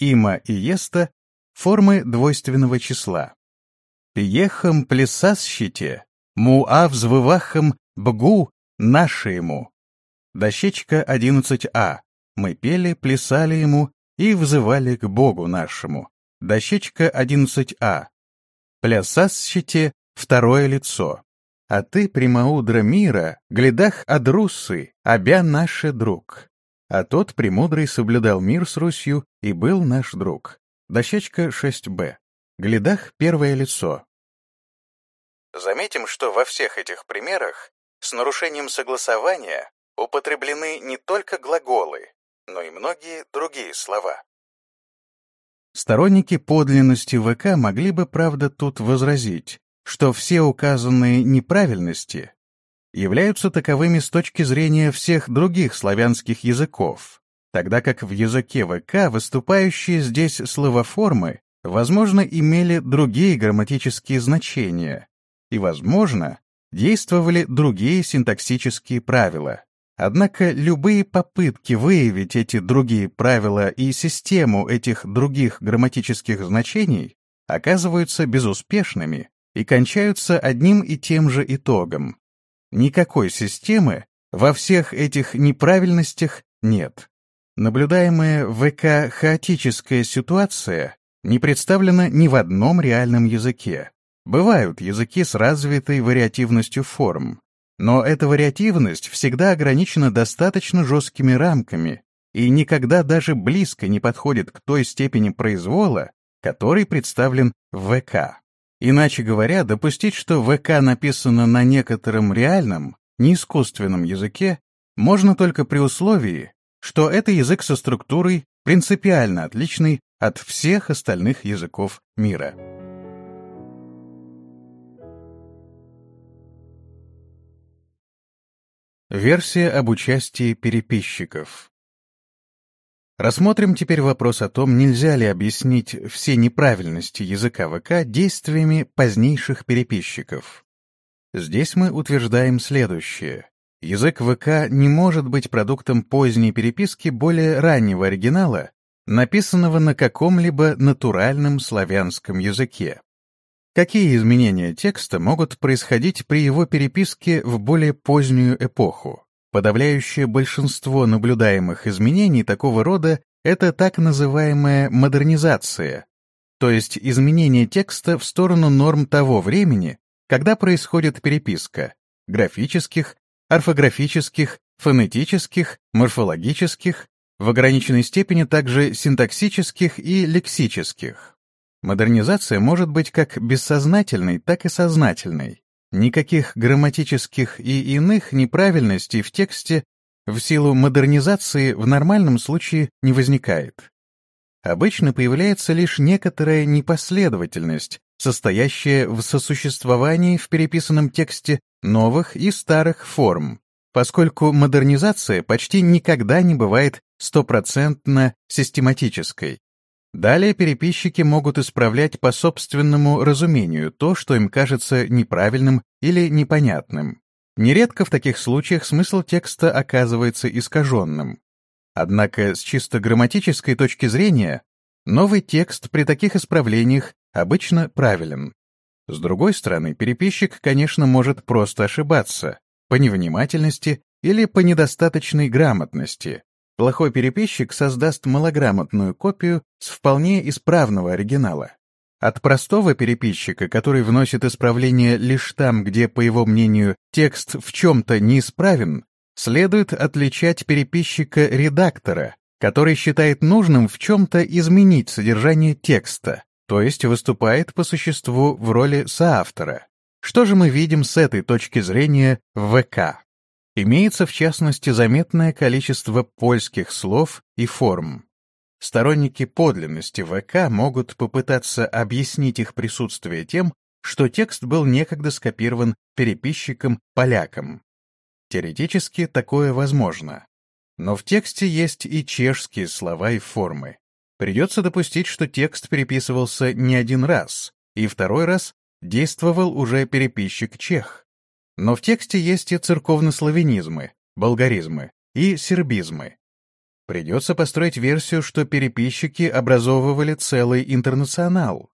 Има и еста — формы двойственного числа. Пиехам плясащите, муа взвывахам бгу наши ему. Дощечка 11а. Мы пели, плясали ему и взывали к Богу нашему. Дощечка 11а. Плясащите второе лицо. А ты, прямоудра мира, глядах адрусы, обя наше друг. А тот, премудрый, соблюдал мир с Русью и был наш друг. Дощечка 6б. Глядах первое лицо. Заметим, что во всех этих примерах с нарушением согласования употреблены не только глаголы, но и многие другие слова. Сторонники подлинности ВК могли бы, правда, тут возразить, что все указанные неправильности являются таковыми с точки зрения всех других славянских языков, тогда как в языке ВК выступающие здесь словоформы, возможно, имели другие грамматические значения и, возможно, действовали другие синтаксические правила, Однако любые попытки выявить эти другие правила и систему этих других грамматических значений оказываются безуспешными и кончаются одним и тем же итогом. Никакой системы во всех этих неправильностях нет. Наблюдаемая ВК хаотическая ситуация не представлена ни в одном реальном языке. Бывают языки с развитой вариативностью форм, но эта вариативность всегда ограничена достаточно жесткими рамками и никогда даже близко не подходит к той степени произвола, который представлен в ВК. Иначе говоря, допустить, что ВК написано на некотором реальном, не искусственном языке, можно только при условии, что это язык со структурой, принципиально отличной от всех остальных языков мира. Версия об участии переписчиков Рассмотрим теперь вопрос о том, нельзя ли объяснить все неправильности языка ВК действиями позднейших переписчиков. Здесь мы утверждаем следующее. Язык ВК не может быть продуктом поздней переписки более раннего оригинала, написанного на каком-либо натуральном славянском языке. Какие изменения текста могут происходить при его переписке в более позднюю эпоху? Подавляющее большинство наблюдаемых изменений такого рода — это так называемая модернизация, то есть изменение текста в сторону норм того времени, когда происходит переписка — графических, орфографических, фонетических, морфологических, в ограниченной степени также синтаксических и лексических. Модернизация может быть как бессознательной, так и сознательной. Никаких грамматических и иных неправильностей в тексте в силу модернизации в нормальном случае не возникает. Обычно появляется лишь некоторая непоследовательность, состоящая в сосуществовании в переписанном тексте новых и старых форм, поскольку модернизация почти никогда не бывает стопроцентно систематической. Далее переписчики могут исправлять по собственному разумению то, что им кажется неправильным или непонятным. Нередко в таких случаях смысл текста оказывается искаженным. Однако с чисто грамматической точки зрения новый текст при таких исправлениях обычно правилен. С другой стороны, переписчик, конечно, может просто ошибаться по невнимательности или по недостаточной грамотности, Плохой переписчик создаст малограмотную копию с вполне исправного оригинала. От простого переписчика, который вносит исправление лишь там, где, по его мнению, текст в чем-то неисправен, следует отличать переписчика-редактора, который считает нужным в чем-то изменить содержание текста, то есть выступает по существу в роли соавтора. Что же мы видим с этой точки зрения в ВК? Имеется в частности заметное количество польских слов и форм. Сторонники подлинности ВК могут попытаться объяснить их присутствие тем, что текст был некогда скопирован переписчиком-поляком. Теоретически такое возможно. Но в тексте есть и чешские слова и формы. Придется допустить, что текст переписывался не один раз, и второй раз действовал уже переписчик-чех. Но в тексте есть и церковнославянизмы, болгаризмы и сербизмы. Придется построить версию, что переписчики образовывали целый интернационал.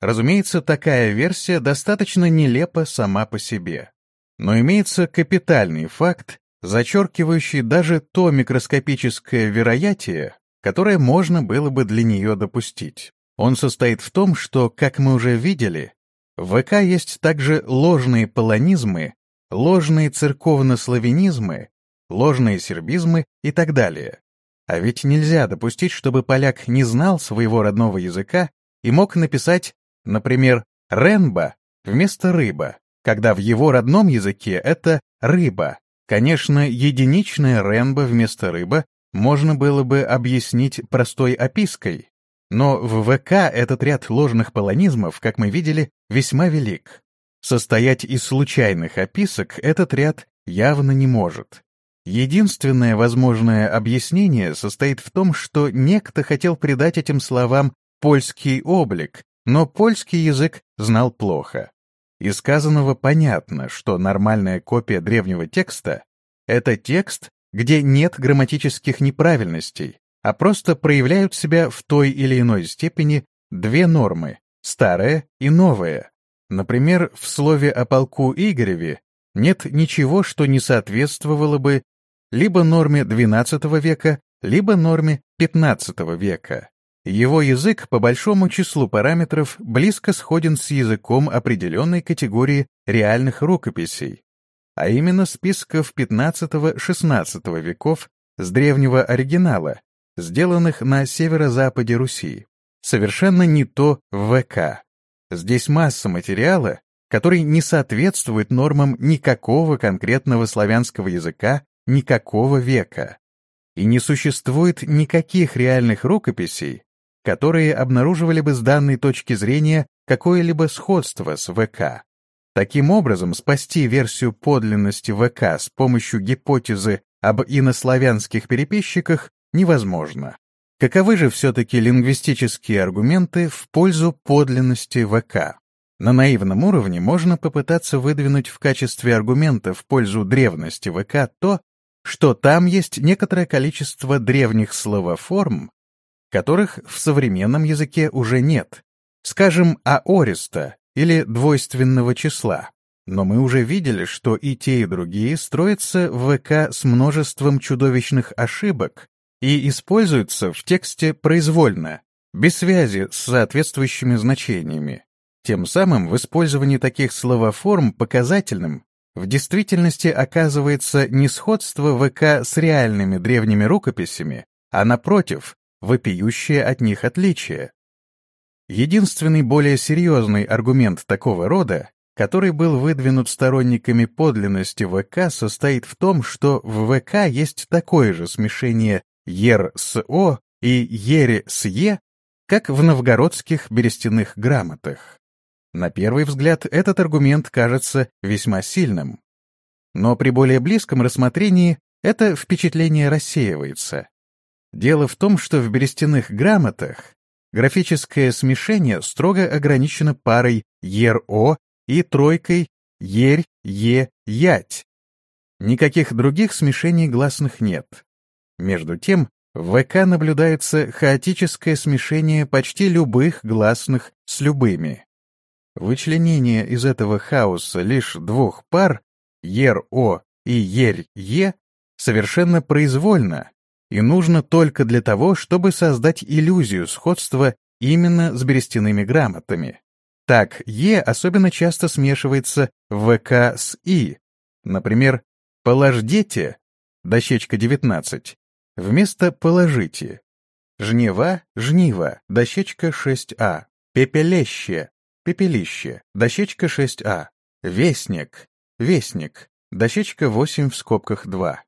Разумеется, такая версия достаточно нелепа сама по себе. Но имеется капитальный факт, зачеркивающий даже то микроскопическое вероятие, которое можно было бы для нее допустить. Он состоит в том, что, как мы уже видели, в ВК есть также ложные полонизмы ложные церковно-славянизмы, ложные сербизмы и так далее. А ведь нельзя допустить, чтобы поляк не знал своего родного языка и мог написать, например, «ренба» вместо «рыба», когда в его родном языке это «рыба». Конечно, единичное «ренба» вместо «рыба» можно было бы объяснить простой опиской, но в ВК этот ряд ложных полонизмов, как мы видели, весьма велик. Состоять из случайных описок этот ряд явно не может. Единственное возможное объяснение состоит в том, что некто хотел придать этим словам польский облик, но польский язык знал плохо. Из сказанного понятно, что нормальная копия древнего текста — это текст, где нет грамматических неправильностей, а просто проявляют себя в той или иной степени две нормы — старое и новое. Например, в слове о полку Игореве нет ничего, что не соответствовало бы либо норме XII века, либо норме XV века. Его язык по большому числу параметров близко сходен с языком определенной категории реальных рукописей, а именно списков XV-XVI веков с древнего оригинала, сделанных на северо-западе Руси. Совершенно не то ВК. Здесь масса материала, который не соответствует нормам никакого конкретного славянского языка никакого века. И не существует никаких реальных рукописей, которые обнаруживали бы с данной точки зрения какое-либо сходство с ВК. Таким образом, спасти версию подлинности ВК с помощью гипотезы об инославянских переписчиках невозможно. Каковы же все-таки лингвистические аргументы в пользу подлинности ВК? На наивном уровне можно попытаться выдвинуть в качестве аргумента в пользу древности ВК то, что там есть некоторое количество древних словоформ, которых в современном языке уже нет, скажем, аориста или двойственного числа. Но мы уже видели, что и те, и другие строятся в ВК с множеством чудовищных ошибок, и используются в тексте произвольно, без связи с соответствующими значениями. Тем самым в использовании таких словоформ показательным в действительности оказывается не сходство ВК с реальными древними рукописями, а напротив, вопиющее от них отличие. Единственный более серьезный аргумент такого рода, который был выдвинут сторонниками подлинности ВК, состоит в том, что в ВК есть такое же смешение ер с о и ере с е, как в новгородских берестяных грамотах. На первый взгляд этот аргумент кажется весьма сильным. Но при более близком рассмотрении это впечатление рассеивается. Дело в том, что в берестяных грамотах графическое смешение строго ограничено парой ер-о и тройкой ерь-е-ять. Никаких других смешений гласных нет. Между тем, в ВК наблюдается хаотическое смешение почти любых гласных с любыми. Вычленение из этого хаоса лишь двух пар ер-о и ерь-е совершенно произвольно и нужно только для того, чтобы создать иллюзию сходства именно с берестяными грамотами. Так, «е» особенно часто смешивается в ВК с «и». Например, «полождете» дощечка 19 Вместо «положите» жнева, жнива, дощечка 6А, пепелеще, пепелище, дощечка 6А, вестник, вестник, дощечка 8 в скобках 2.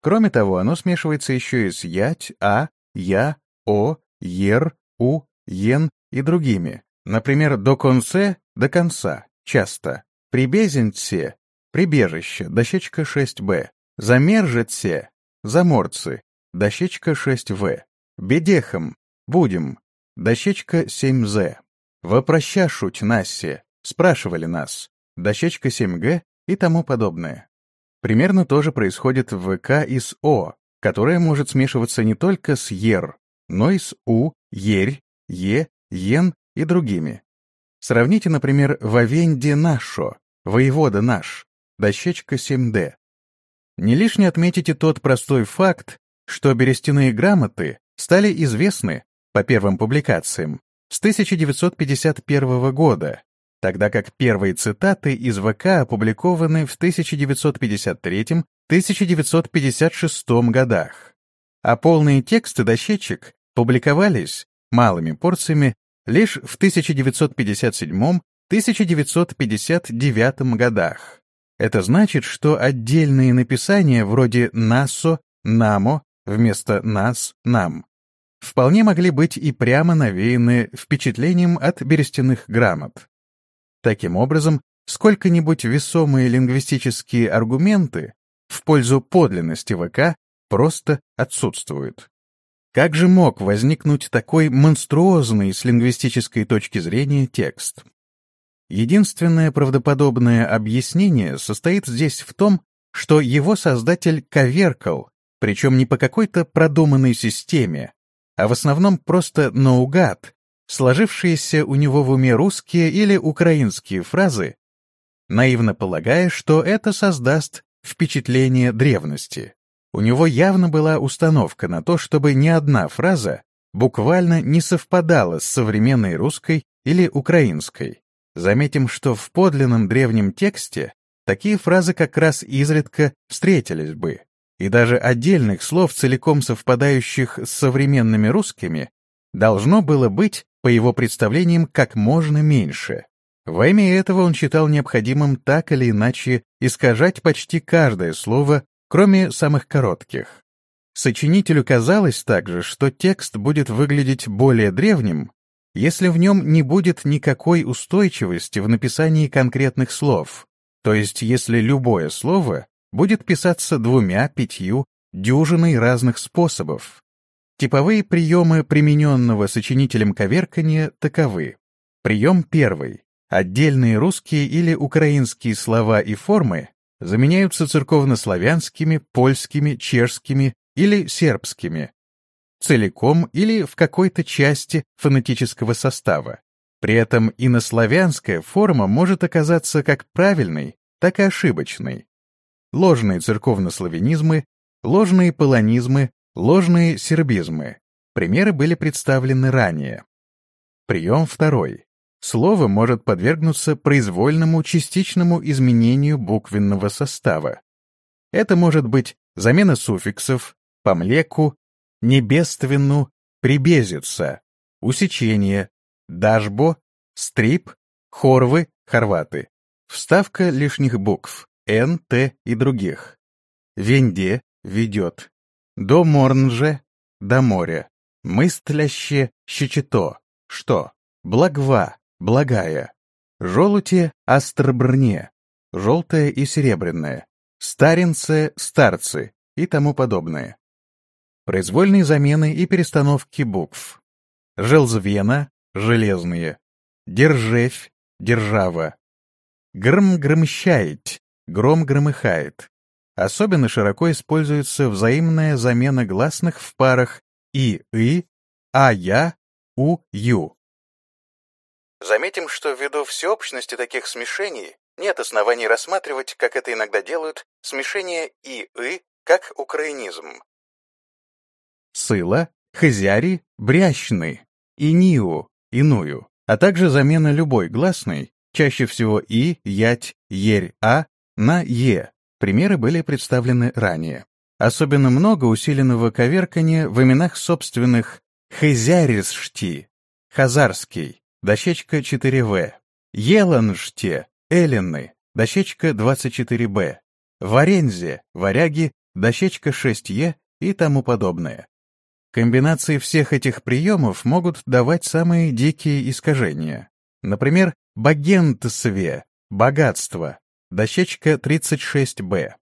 Кроме того, оно смешивается еще и с ять, а, я, о, ер, у, ен и другими. Например, до конце, до конца, часто. Прибезенце, прибежище, дощечка 6Б. Замержетсе, заморцы, Дощечка 6В. Бедехом. Будем. Дощечка 7З. Вопрощашуть Нассе. Спрашивали нас. Дощечка 7Г и тому подобное. Примерно то же происходит в ВК и с О, которое может смешиваться не только с ЕР, но и с У, Ерь, Е, Ен и другими. Сравните, например, «Вовенде нашо», «Воевода наш», дощечка 7D. Не лишне отметите тот простой факт, что берестяные грамоты стали известны, по первым публикациям, с 1951 года, тогда как первые цитаты из ВК опубликованы в 1953-1956 годах, а полные тексты дощечек публиковались малыми порциями лишь в 1957-1959 годах. Это значит, что отдельные написания вроде «насо», «намо» вместо «нас» — «нам», вполне могли быть и прямо навеяны впечатлением от берестяных грамот. Таким образом, сколько-нибудь весомые лингвистические аргументы в пользу подлинности ВК просто отсутствуют. Как же мог возникнуть такой монструозный с лингвистической точки зрения текст? Единственное правдоподобное объяснение состоит здесь в том, что его создатель коверкал причем не по какой-то продуманной системе, а в основном просто наугад, сложившиеся у него в уме русские или украинские фразы, наивно полагая, что это создаст впечатление древности. У него явно была установка на то, чтобы ни одна фраза буквально не совпадала с современной русской или украинской. Заметим, что в подлинном древнем тексте такие фразы как раз изредка встретились бы, и даже отдельных слов, целиком совпадающих с современными русскими, должно было быть, по его представлениям, как можно меньше. Во имя этого он считал необходимым так или иначе искажать почти каждое слово, кроме самых коротких. Сочинителю казалось также, что текст будет выглядеть более древним, если в нем не будет никакой устойчивости в написании конкретных слов, то есть если любое слово будет писаться двумя, пятью, дюжиной разных способов. Типовые приемы примененного сочинителем коверкания таковы. Прием первый. Отдельные русские или украинские слова и формы заменяются церковнославянскими, польскими, чешскими или сербскими, целиком или в какой-то части фонетического состава. При этом инославянская форма может оказаться как правильной, так и ошибочной. Ложные церковнославянизмы, ложные полонизмы, ложные сербизмы. Примеры были представлены ранее. Прием второй. Слово может подвергнуться произвольному частичному изменению буквенного состава. Это может быть замена суффиксов по млеку, небественно, прибезица, усечение, дажбо, стрип, хорвы, хорваты, вставка лишних букв, н, т и других. Венде ведет. До морнже, до моря. Мыстляще, щечето, что? Благва, благая. Желуте, астрбрне, желтое и серебряное. Старинце, старцы и тому подобное произвольные замены и перестановки букв. Желзвена — железные, держевь — держава, грм-громщает — гром громыхает. Особенно широко используется взаимная замена гласных в парах и-и, а-я, у-ю. Заметим, что ввиду всеобщности таких смешений нет оснований рассматривать, как это иногда делают, смешение и-и как украинизм сыла, хозяри, брящны, инию, иную, а также замена любой гласной, чаще всего и, ять, ерь, а, на е. Примеры были представлены ранее. Особенно много усиленного коверкания в именах собственных хозярисшти, хазарский, дощечка 4В, еланште, эллины, дощечка 24Б, варензе, варяги, дощечка 6Е и тому подобное. Комбинации всех этих приемов могут давать самые дикие искажения. Например, багентсве — богатство, дощечка 36Б.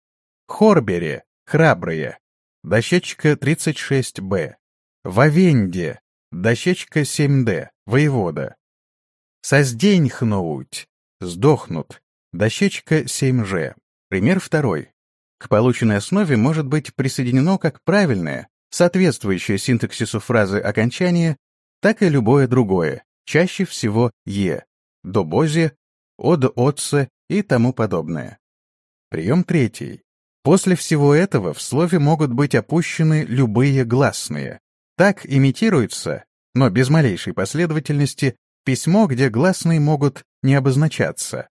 Хорбере — храбрые, дощечка 36Б. Вавенде — дощечка 7D, воевода. Созденьхнуть — сдохнут, дощечка 7Ж. Пример второй. К полученной основе может быть присоединено как правильное, соответствующее синтаксису фразы окончание, так и любое другое, чаще всего «е», «добозе», «од отце» и тому подобное. Прием третий. После всего этого в слове могут быть опущены любые гласные. Так имитируется, но без малейшей последовательности, письмо, где гласные могут не обозначаться.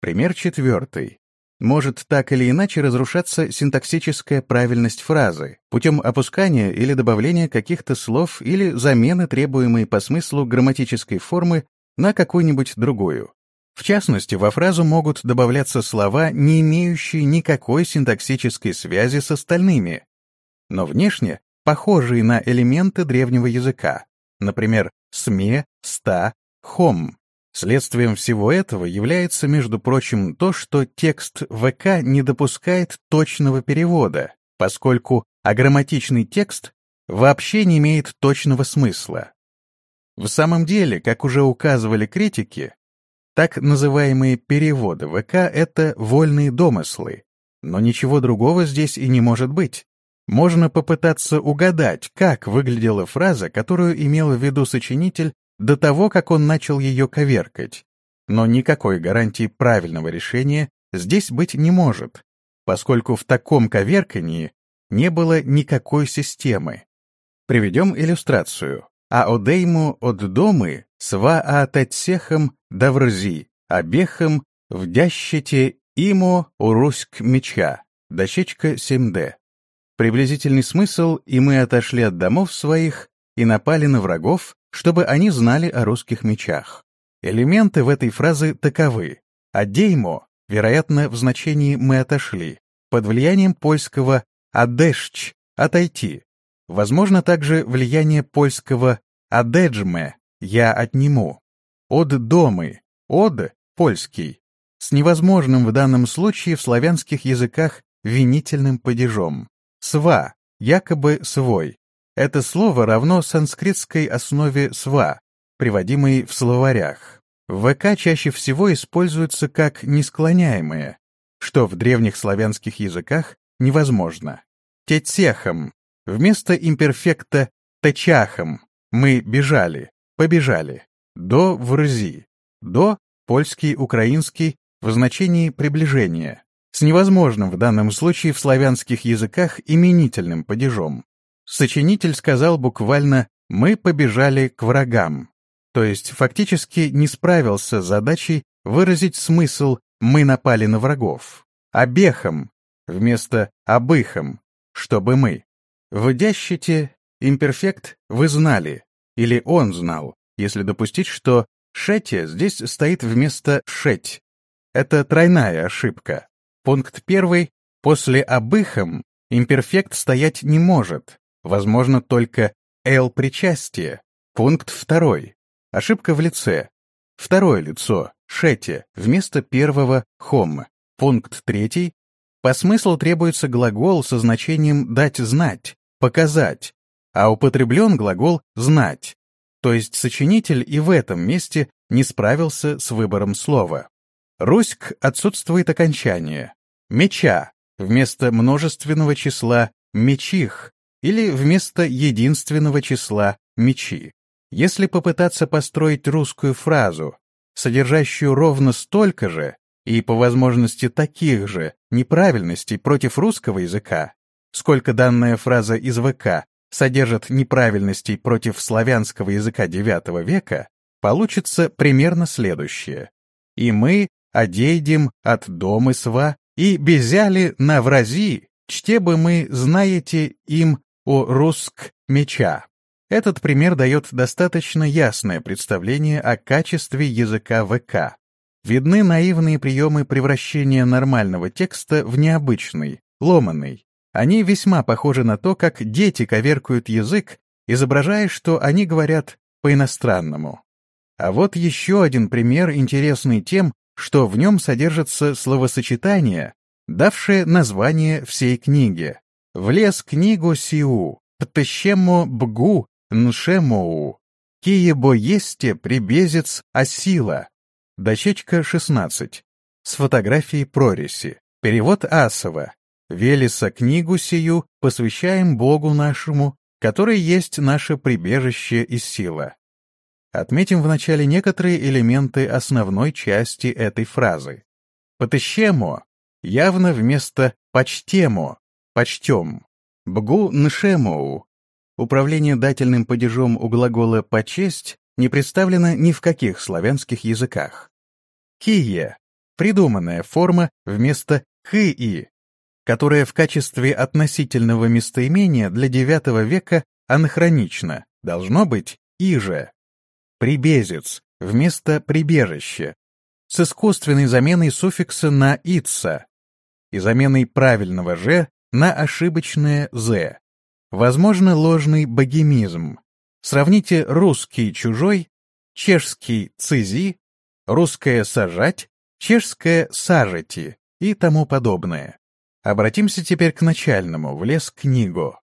Пример четвертый может так или иначе разрушаться синтаксическая правильность фразы путем опускания или добавления каких-то слов или замены требуемой по смыслу грамматической формы на какую-нибудь другую. В частности, во фразу могут добавляться слова, не имеющие никакой синтаксической связи с остальными, но внешне похожие на элементы древнего языка, например, «сме», «ста», «хом». Следствием всего этого является, между прочим, то, что текст ВК не допускает точного перевода, поскольку аграмматичный текст вообще не имеет точного смысла. В самом деле, как уже указывали критики, так называемые переводы ВК — это вольные домыслы, но ничего другого здесь и не может быть. можно попытаться угадать, как выглядела фраза, которую имел в виду сочинитель до того, как он начал ее коверкать. Но никакой гарантии правильного решения здесь быть не может, поскольку в таком коверкании не было никакой системы. Приведем иллюстрацию. А одейму от домы сва аатетсехам даврзи, обехам вдящете имо уруськ меча. Дощечка 7D. Приблизительный смысл «и мы отошли от домов своих и напали на врагов, чтобы они знали о русских мечах». Элементы в этой фразе таковы. «Адеймо» вероятно, в значении «мы отошли», под влиянием польского «адешч» — «отойти». Возможно также влияние польского «адеджме» — «я отниму». «От домы» — «од» — польский, с невозможным в данном случае в славянских языках винительным падежом. «Сва» — якобы «свой». Это слово равно санскритской основе «сва», приводимой в словарях. В ВК чаще всего используется как несклоняемое, что в древних славянских языках невозможно. Тетсехом вместо имперфекта течахом мы бежали, побежали. До врзи. До польский, украинский в значении приближения, с невозможным в данном случае в славянских языках именительным падежом. Сочинитель сказал буквально «мы побежали к врагам», то есть фактически не справился с задачей выразить смысл «мы напали на врагов», обехом вместо обыхом, чтобы мы. В дящите имперфект «вы знали» или «он знал», если допустить, что «шете» здесь стоит вместо «шеть». Это тройная ошибка. Пункт первый. После обыхом имперфект стоять не может. Возможно только «л» причастие. Пункт второй. Ошибка в лице. Второе лицо, шете, вместо первого хом. Пункт третий. По смыслу требуется глагол со значением «дать знать», «показать», а употреблен глагол «знать». То есть сочинитель и в этом месте не справился с выбором слова. Руськ отсутствует окончание. Меча вместо множественного числа мечих или вместо единственного числа мечи. Если попытаться построить русскую фразу, содержащую ровно столько же и, по возможности, таких же неправильностей против русского языка, сколько данная фраза из ВК содержит неправильностей против славянского языка IX века, получится примерно следующее. И мы одейдем от дома сва и безяли на врази, чте бы мы знаете им о руск меча. Этот пример дает достаточно ясное представление о качестве языка ВК. Видны наивные приемы превращения нормального текста в необычный, ломанный. Они весьма похожи на то, как дети коверкуют язык, изображая, что они говорят по-иностранному. А вот еще один пример, интересный тем, что в нем содержится словосочетание, давшее название всей книге. «Влез книгу сиу, птыщемо бгу Ншемоу. Киебо есте прибезец Асила. Дощечка 16. С фотографией прореси. Перевод Асова. Велеса книгу сию посвящаем Богу нашему, который есть наше прибежище и сила. Отметим вначале некоторые элементы основной части этой фразы. Потыщемо явно вместо почтемо, почтем. Бгу ншемоу Управление дательным падежом у глагола «почесть» не представлено ни в каких славянских языках. «Кие» — придуманная форма вместо «кы-и», которая в качестве относительного местоимения для IX века анахронична, должно быть «иже». «Прибезец» вместо «прибежище», с искусственной заменой суффикса на «ица» и заменой правильного «же» на ошибочное «зе». Возможно, ложный богемизм. Сравните русский чужой, чешский цизи, русское сажать, чешское сажати и тому подобное. Обратимся теперь к начальному, в лес книгу.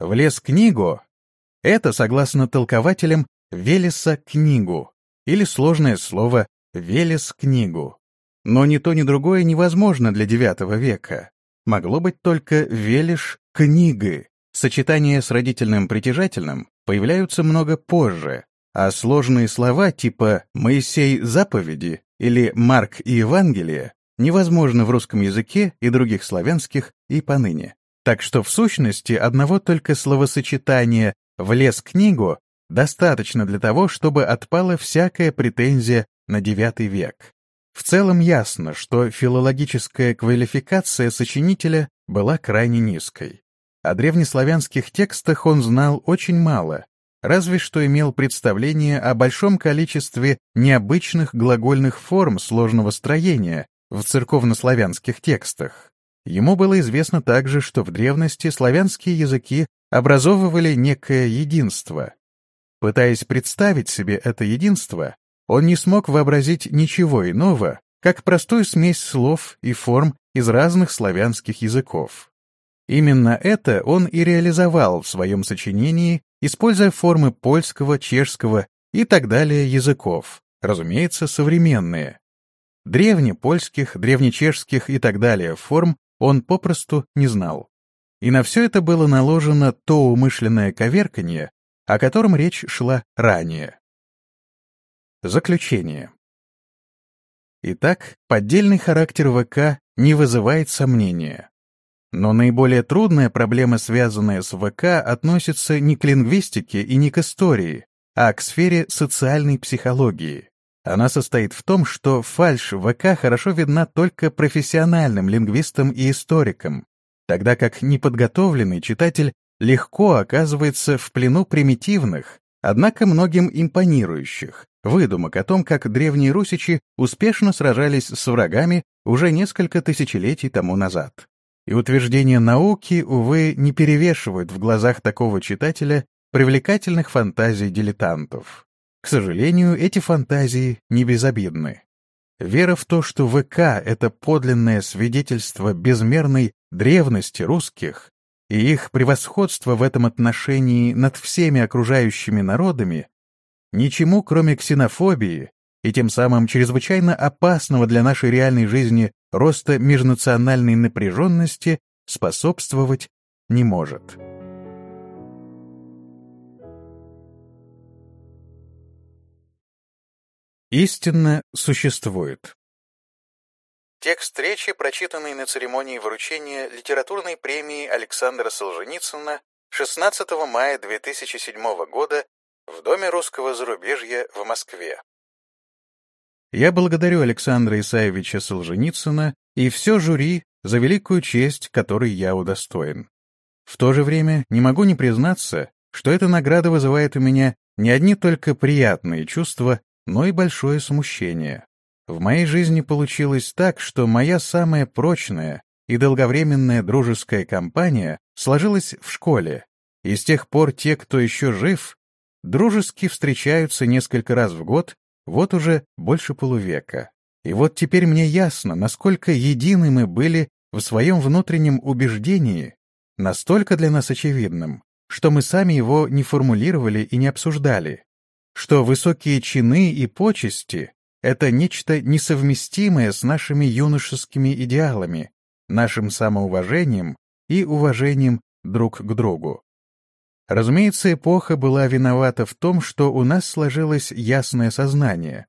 В лес книгу — это, согласно толкователям, Велеса книгу или сложное слово Велес книгу. Но ни то, ни другое невозможно для IX века. могло быть только «велиш книги». Сочетания с родительным притяжательным появляются много позже, а сложные слова типа «Моисей заповеди» или «Марк и Евангелие» невозможно в русском языке и других славянских и поныне. Так что в сущности одного только словосочетания «влез книгу» достаточно для того, чтобы отпала всякая претензия на IX век. В целом ясно, что филологическая квалификация сочинителя была крайне низкой. О древнеславянских текстах он знал очень мало, разве что имел представление о большом количестве необычных глагольных форм сложного строения в церковнославянских текстах. Ему было известно также, что в древности славянские языки образовывали некое единство. Пытаясь представить себе это единство, он не смог вообразить ничего иного, как простую смесь слов и форм из разных славянских языков. Именно это он и реализовал в своем сочинении, используя формы польского, чешского и так далее языков, разумеется, современные. Древнепольских, древнечешских и так далее форм он попросту не знал. И на все это было наложено то умышленное коверканье, о котором речь шла ранее. Заключение. Итак, поддельный характер ВК не вызывает сомнения. Но наиболее трудная проблема, связанная с ВК, относится не к лингвистике и не к истории, а к сфере социальной психологии. Она состоит в том, что фальшь ВК хорошо видна только профессиональным лингвистам и историкам, тогда как неподготовленный читатель легко оказывается в плену примитивных, однако многим импонирующих, выдумок о том, как древние русичи успешно сражались с врагами уже несколько тысячелетий тому назад и утверждения науки, увы, не перевешивают в глазах такого читателя привлекательных фантазий дилетантов. К сожалению, эти фантазии не безобидны. Вера в то, что ВК — это подлинное свидетельство безмерной древности русских и их превосходство в этом отношении над всеми окружающими народами, ничему, кроме ксенофобии и тем самым чрезвычайно опасного для нашей реальной жизни роста межнациональной напряженности способствовать не может. Истинно существует. Текст речи, прочитанный на церемонии вручения литературной премии Александра Солженицына 16 мая 2007 года в Доме русского зарубежья в Москве. Я благодарю Александра Исаевича Солженицына и все жюри за великую честь, которой я удостоен. В то же время не могу не признаться, что эта награда вызывает у меня не одни только приятные чувства, но и большое смущение. В моей жизни получилось так, что моя самая прочная и долговременная дружеская компания сложилась в школе, и с тех пор те, кто еще жив, дружески встречаются несколько раз в год вот уже больше полувека. И вот теперь мне ясно, насколько едины мы были в своем внутреннем убеждении, настолько для нас очевидным, что мы сами его не формулировали и не обсуждали, что высокие чины и почести — это нечто несовместимое с нашими юношескими идеалами, нашим самоуважением и уважением друг к другу. Разумеется, эпоха была виновата в том, что у нас сложилось ясное сознание.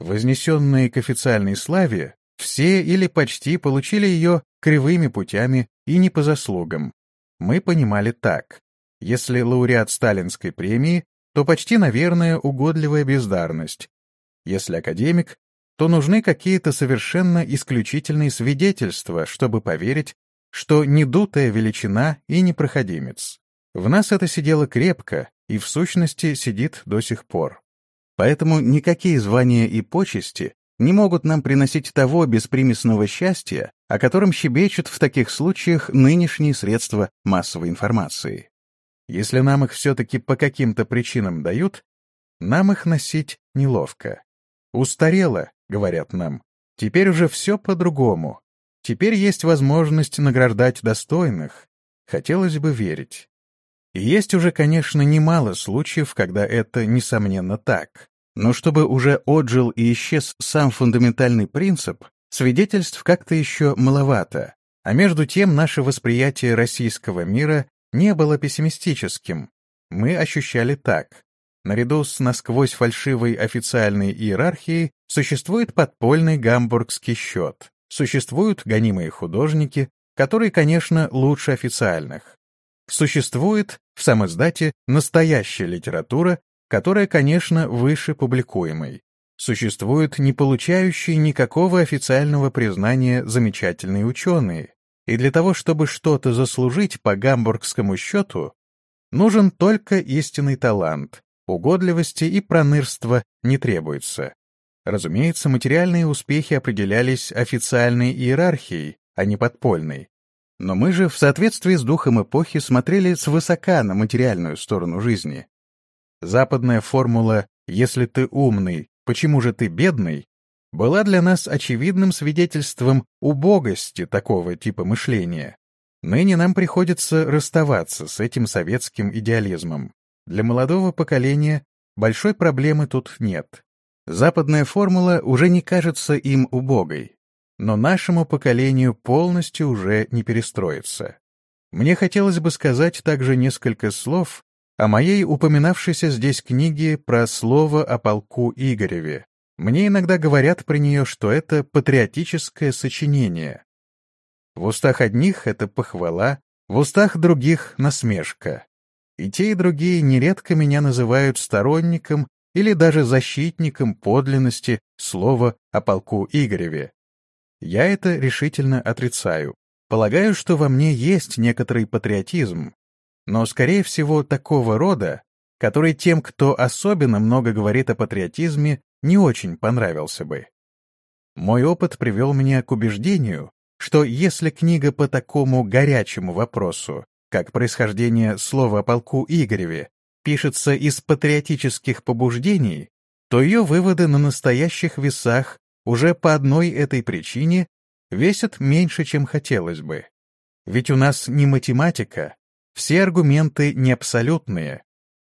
Вознесенные к официальной славе, все или почти получили ее кривыми путями и не по заслугам. Мы понимали так. Если лауреат сталинской премии, то почти, наверное, угодливая бездарность. Если академик, то нужны какие-то совершенно исключительные свидетельства, чтобы поверить, что недутая величина и непроходимец. В нас это сидело крепко и, в сущности, сидит до сих пор. Поэтому никакие звания и почести не могут нам приносить того беспримесного счастья, о котором щебечут в таких случаях нынешние средства массовой информации. Если нам их все-таки по каким-то причинам дают, нам их носить неловко. Устарело, говорят нам. Теперь уже все по-другому. Теперь есть возможность награждать достойных. Хотелось бы верить. И есть уже, конечно, немало случаев, когда это, несомненно, так. Но чтобы уже отжил и исчез сам фундаментальный принцип, свидетельств как-то еще маловато. А между тем наше восприятие российского мира не было пессимистическим. Мы ощущали так. Наряду с насквозь фальшивой официальной иерархией существует подпольный гамбургский счет. Существуют гонимые художники, которые, конечно, лучше официальных. Существует в самоздате настоящая литература, которая, конечно, выше публикуемой. Существуют не получающие никакого официального признания замечательные ученые, и для того, чтобы что-то заслужить по гамбургскому счету, нужен только истинный талант, угодливости и пронырства не требуется. Разумеется, материальные успехи определялись официальной иерархией, а не подпольной. Но мы же в соответствии с духом эпохи смотрели свысока на материальную сторону жизни. Западная формула «если ты умный, почему же ты бедный?» Была для нас очевидным свидетельством убогости такого типа мышления. Ныне нам приходится расставаться с этим советским идеализмом. Для молодого поколения большой проблемы тут нет. Западная формула уже не кажется им убогой, но нашему поколению полностью уже не перестроиться. Мне хотелось бы сказать также несколько слов о моей упоминавшейся здесь книге про слово о полку Игореве. Мне иногда говорят про нее, что это патриотическое сочинение. В устах одних это похвала, в устах других — насмешка. И те, и другие нередко меня называют сторонником или даже защитником подлинности слова о полку Игореве. Я это решительно отрицаю. Полагаю, что во мне есть некоторый патриотизм, но, скорее всего, такого рода, который тем, кто особенно много говорит о патриотизме, не очень понравился бы. Мой опыт привел меня к убеждению, что если книга по такому горячему вопросу, как происхождение слова о полку Игореве, пишется из патриотических побуждений, то ее выводы на настоящих весах уже по одной этой причине весят меньше, чем хотелось бы. Ведь у нас не математика, все аргументы не абсолютные,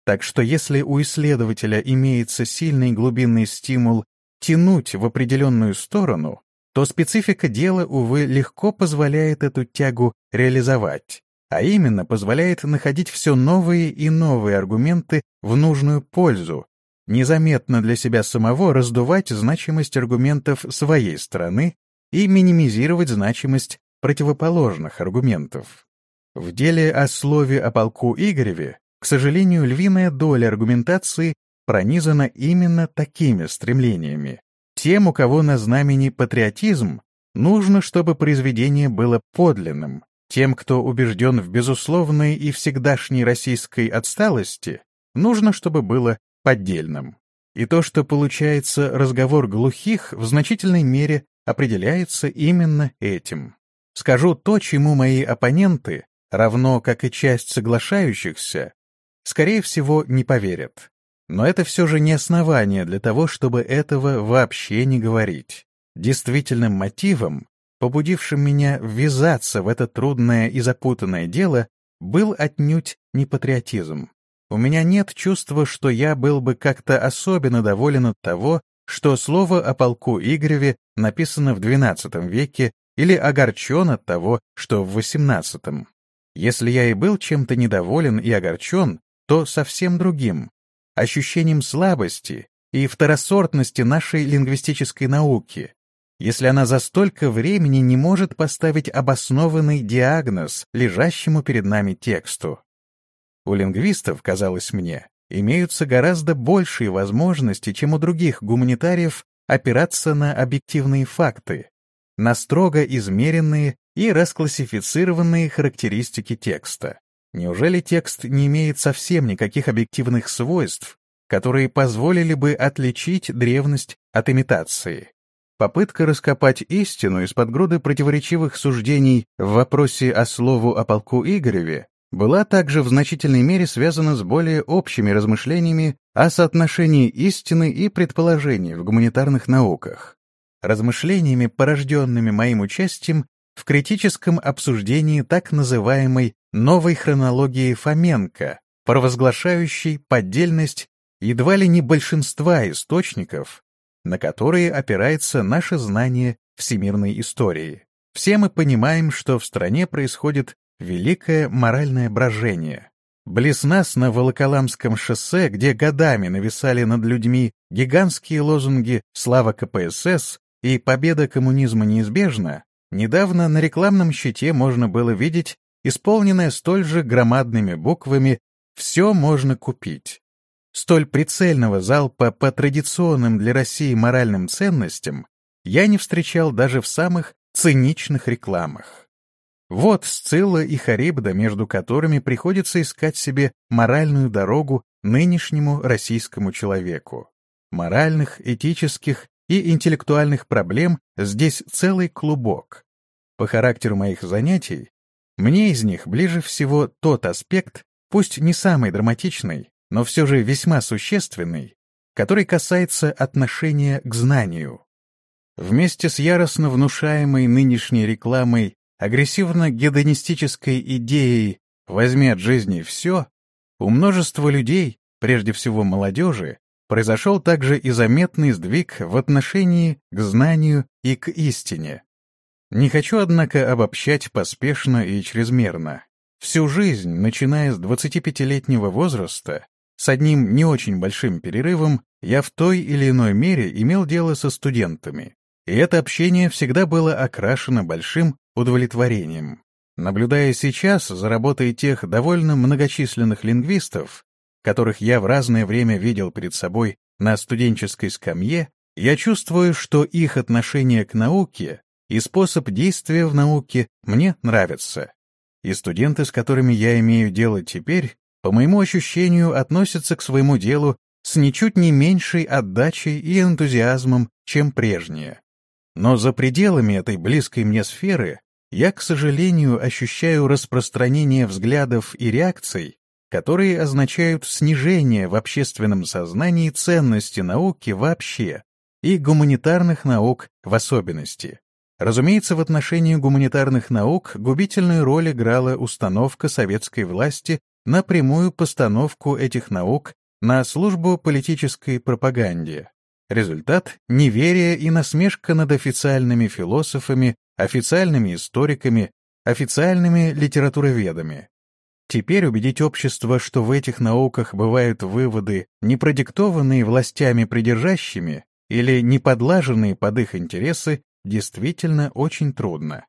так что если у исследователя имеется сильный глубинный стимул тянуть в определенную сторону, то специфика дела, увы, легко позволяет эту тягу реализовать, а именно позволяет находить все новые и новые аргументы в нужную пользу, незаметно для себя самого раздувать значимость аргументов своей стороны и минимизировать значимость противоположных аргументов. В деле о слове о полку Игореве, к сожалению, львиная доля аргументации пронизана именно такими стремлениями. Тем, у кого на знамени патриотизм, нужно, чтобы произведение было подлинным. Тем, кто убежден в безусловной и всегдашней российской отсталости, нужно, чтобы было поддельным. И то, что получается разговор глухих, в значительной мере определяется именно этим. Скажу то, чему мои оппоненты, равно как и часть соглашающихся, скорее всего, не поверят. Но это все же не основание для того, чтобы этого вообще не говорить. Действительным мотивом, побудившим меня ввязаться в это трудное и запутанное дело, был отнюдь не патриотизм. У меня нет чувства, что я был бы как-то особенно доволен от того, что слово о полку Игореве написано в XII веке или огорчен от того, что в XVIII. Если я и был чем-то недоволен и огорчен, то совсем другим, ощущением слабости и второсортности нашей лингвистической науки, если она за столько времени не может поставить обоснованный диагноз лежащему перед нами тексту. У лингвистов, казалось мне, имеются гораздо большие возможности, чем у других гуманитариев, опираться на объективные факты, на строго измеренные и расклассифицированные характеристики текста. Неужели текст не имеет совсем никаких объективных свойств, которые позволили бы отличить древность от имитации? Попытка раскопать истину из-под груды противоречивых суждений в вопросе о слову о полку Игореве была также в значительной мере связана с более общими размышлениями о соотношении истины и предположений в гуманитарных науках, размышлениями, порожденными моим участием в критическом обсуждении так называемой новой хронологии Фоменко, провозглашающей поддельность едва ли не большинства источников, на которые опирается наше знание всемирной истории. все мы понимаем, что в стране происходит великое моральное брожение. Близ нас на Волоколамском шоссе, где годами нависали над людьми гигантские лозунги «Слава КПСС» и «Победа коммунизма неизбежна», недавно на рекламном щите можно было видеть исполненное столь же громадными буквами «Все можно купить». Столь прицельного залпа по традиционным для России моральным ценностям я не встречал даже в самых циничных рекламах. Вот Сцилла и Харибда, между которыми приходится искать себе моральную дорогу нынешнему российскому человеку. Моральных, этических и интеллектуальных проблем здесь целый клубок. По характеру моих занятий, мне из них ближе всего тот аспект, пусть не самый драматичный, но все же весьма существенный, который касается отношения к знанию. Вместе с яростно внушаемой нынешней рекламой агрессивно-гедонистической идеей «возьми от жизни все», у множества людей, прежде всего молодежи, произошел также и заметный сдвиг в отношении к знанию и к истине. Не хочу, однако, обобщать поспешно и чрезмерно. Всю жизнь, начиная с 25-летнего возраста, с одним не очень большим перерывом, я в той или иной мере имел дело со студентами, и это общение всегда было окрашено большим удовлетворением. Наблюдая сейчас за работой тех довольно многочисленных лингвистов, которых я в разное время видел перед собой на студенческой скамье, я чувствую, что их отношение к науке и способ действия в науке мне нравятся. И студенты, с которыми я имею дело теперь, по моему ощущению, относятся к своему делу с ничуть не меньшей отдачей и энтузиазмом, чем прежние. Но за пределами этой близкой мне сферы я, к сожалению, ощущаю распространение взглядов и реакций, которые означают снижение в общественном сознании ценности науки вообще и гуманитарных наук в особенности. Разумеется, в отношении гуманитарных наук губительную роль играла установка советской власти на прямую постановку этих наук на службу политической пропаганде. Результат — неверие и насмешка над официальными философами, официальными историками, официальными литературоведами. Теперь убедить общество, что в этих науках бывают выводы, не продиктованные властями придержащими или не подлаженные под их интересы, действительно очень трудно.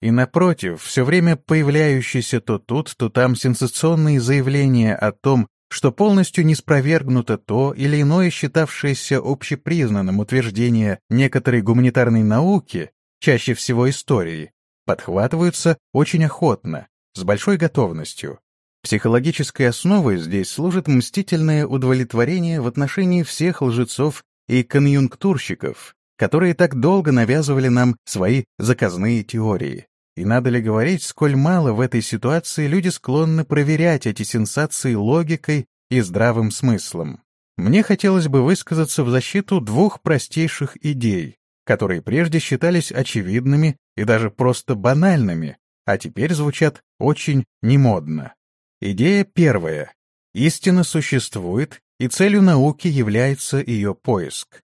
И напротив, все время появляющиеся то тут, то там сенсационные заявления о том, что полностью не спровергнуто то или иное считавшееся общепризнанным утверждение некоторой гуманитарной науки, чаще всего истории, подхватываются очень охотно, с большой готовностью. Психологической основой здесь служит мстительное удовлетворение в отношении всех лжецов и конъюнктурщиков, которые так долго навязывали нам свои заказные теории. И надо ли говорить, сколь мало в этой ситуации люди склонны проверять эти сенсации логикой и здравым смыслом. Мне хотелось бы высказаться в защиту двух простейших идей, которые прежде считались очевидными и даже просто банальными, а теперь звучат очень немодно. Идея первая. Истина существует, и целью науки является ее поиск.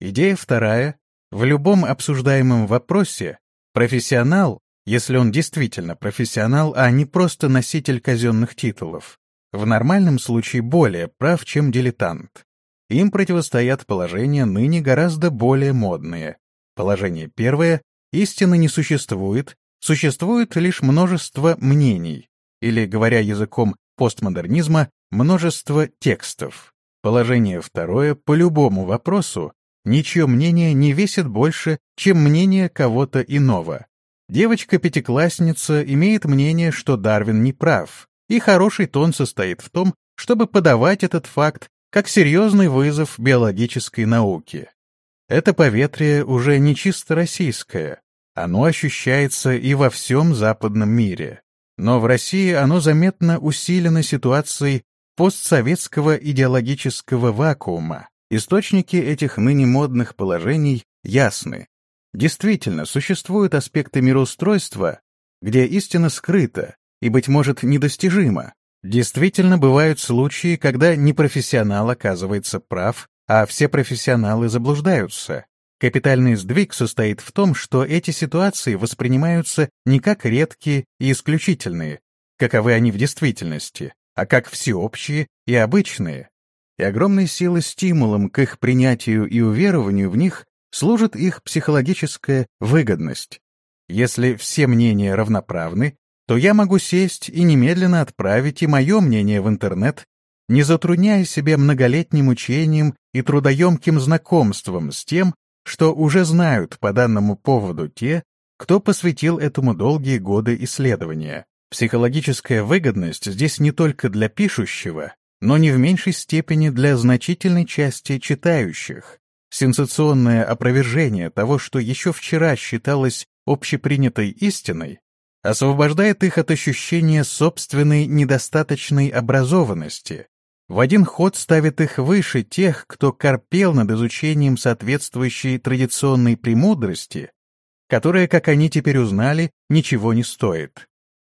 Идея вторая. В любом обсуждаемом вопросе профессионал если он действительно профессионал, а не просто носитель казенных титулов. В нормальном случае более прав, чем дилетант. Им противостоят положения ныне гораздо более модные. Положение первое — истины не существует, существует лишь множество мнений, или, говоря языком постмодернизма, множество текстов. Положение второе по любому вопросу, ничье мнение не весит больше, чем мнение кого-то иного. Девочка-пятиклассница имеет мнение, что Дарвин не прав, и хороший тон состоит в том, чтобы подавать этот факт как серьезный вызов биологической науке. Это поветрие уже не чисто российское, оно ощущается и во всем западном мире. Но в России оно заметно усилено ситуацией постсоветского идеологического вакуума. Источники этих ныне модных положений ясны. Действительно, существуют аспекты мироустройства, где истина скрыта и, быть может, недостижима. Действительно, бывают случаи, когда непрофессионал оказывается прав, а все профессионалы заблуждаются. Капитальный сдвиг состоит в том, что эти ситуации воспринимаются не как редкие и исключительные, каковы они в действительности, а как всеобщие и обычные. И огромной силой стимулом к их принятию и уверованию в них служит их психологическая выгодность. Если все мнения равноправны, то я могу сесть и немедленно отправить и мое мнение в интернет, не затрудняя себе многолетним учением и трудоемким знакомством с тем, что уже знают по данному поводу те, кто посвятил этому долгие годы исследования. Психологическая выгодность здесь не только для пишущего, но не в меньшей степени для значительной части читающих. Сенсационное опровержение того, что еще вчера считалось общепринятой истиной, освобождает их от ощущения собственной недостаточной образованности, в один ход ставит их выше тех, кто корпел над изучением соответствующей традиционной премудрости, которая, как они теперь узнали, ничего не стоит.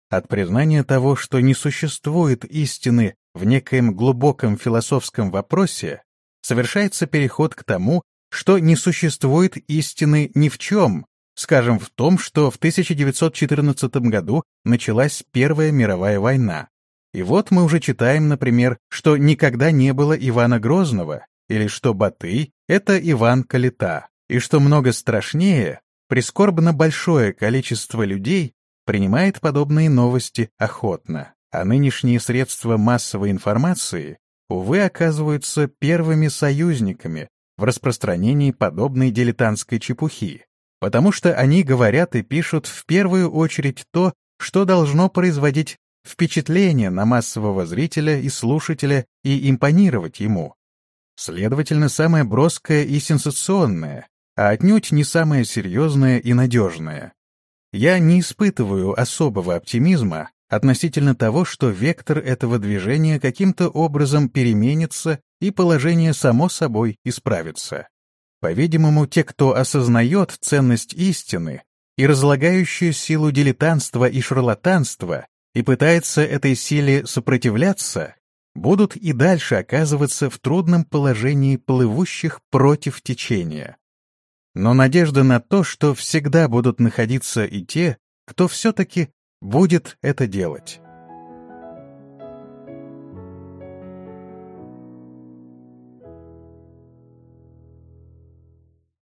От признания того, что не существует истины в некоем глубоком философском вопросе, совершается переход к тому, что не существует истины ни в чем, скажем, в том, что в 1914 году началась Первая мировая война. И вот мы уже читаем, например, что никогда не было Ивана Грозного, или что Батый — это Иван Калита, и что много страшнее, прискорбно большое количество людей принимает подобные новости охотно, а нынешние средства массовой информации, увы, оказываются первыми союзниками в распространении подобной дилетантской чепухи, потому что они говорят и пишут в первую очередь то, что должно производить впечатление на массового зрителя и слушателя и импонировать ему. Следовательно, самое броское и сенсационное, а отнюдь не самое серьезное и надежное. Я не испытываю особого оптимизма относительно того, что вектор этого движения каким-то образом переменится и положение само собой исправится. По-видимому, те, кто осознает ценность истины и разлагающую силу дилетантства и шарлатанства, и пытается этой силе сопротивляться, будут и дальше оказываться в трудном положении плывущих против течения. Но надежда на то, что всегда будут находиться и те, кто все-таки будет это делать.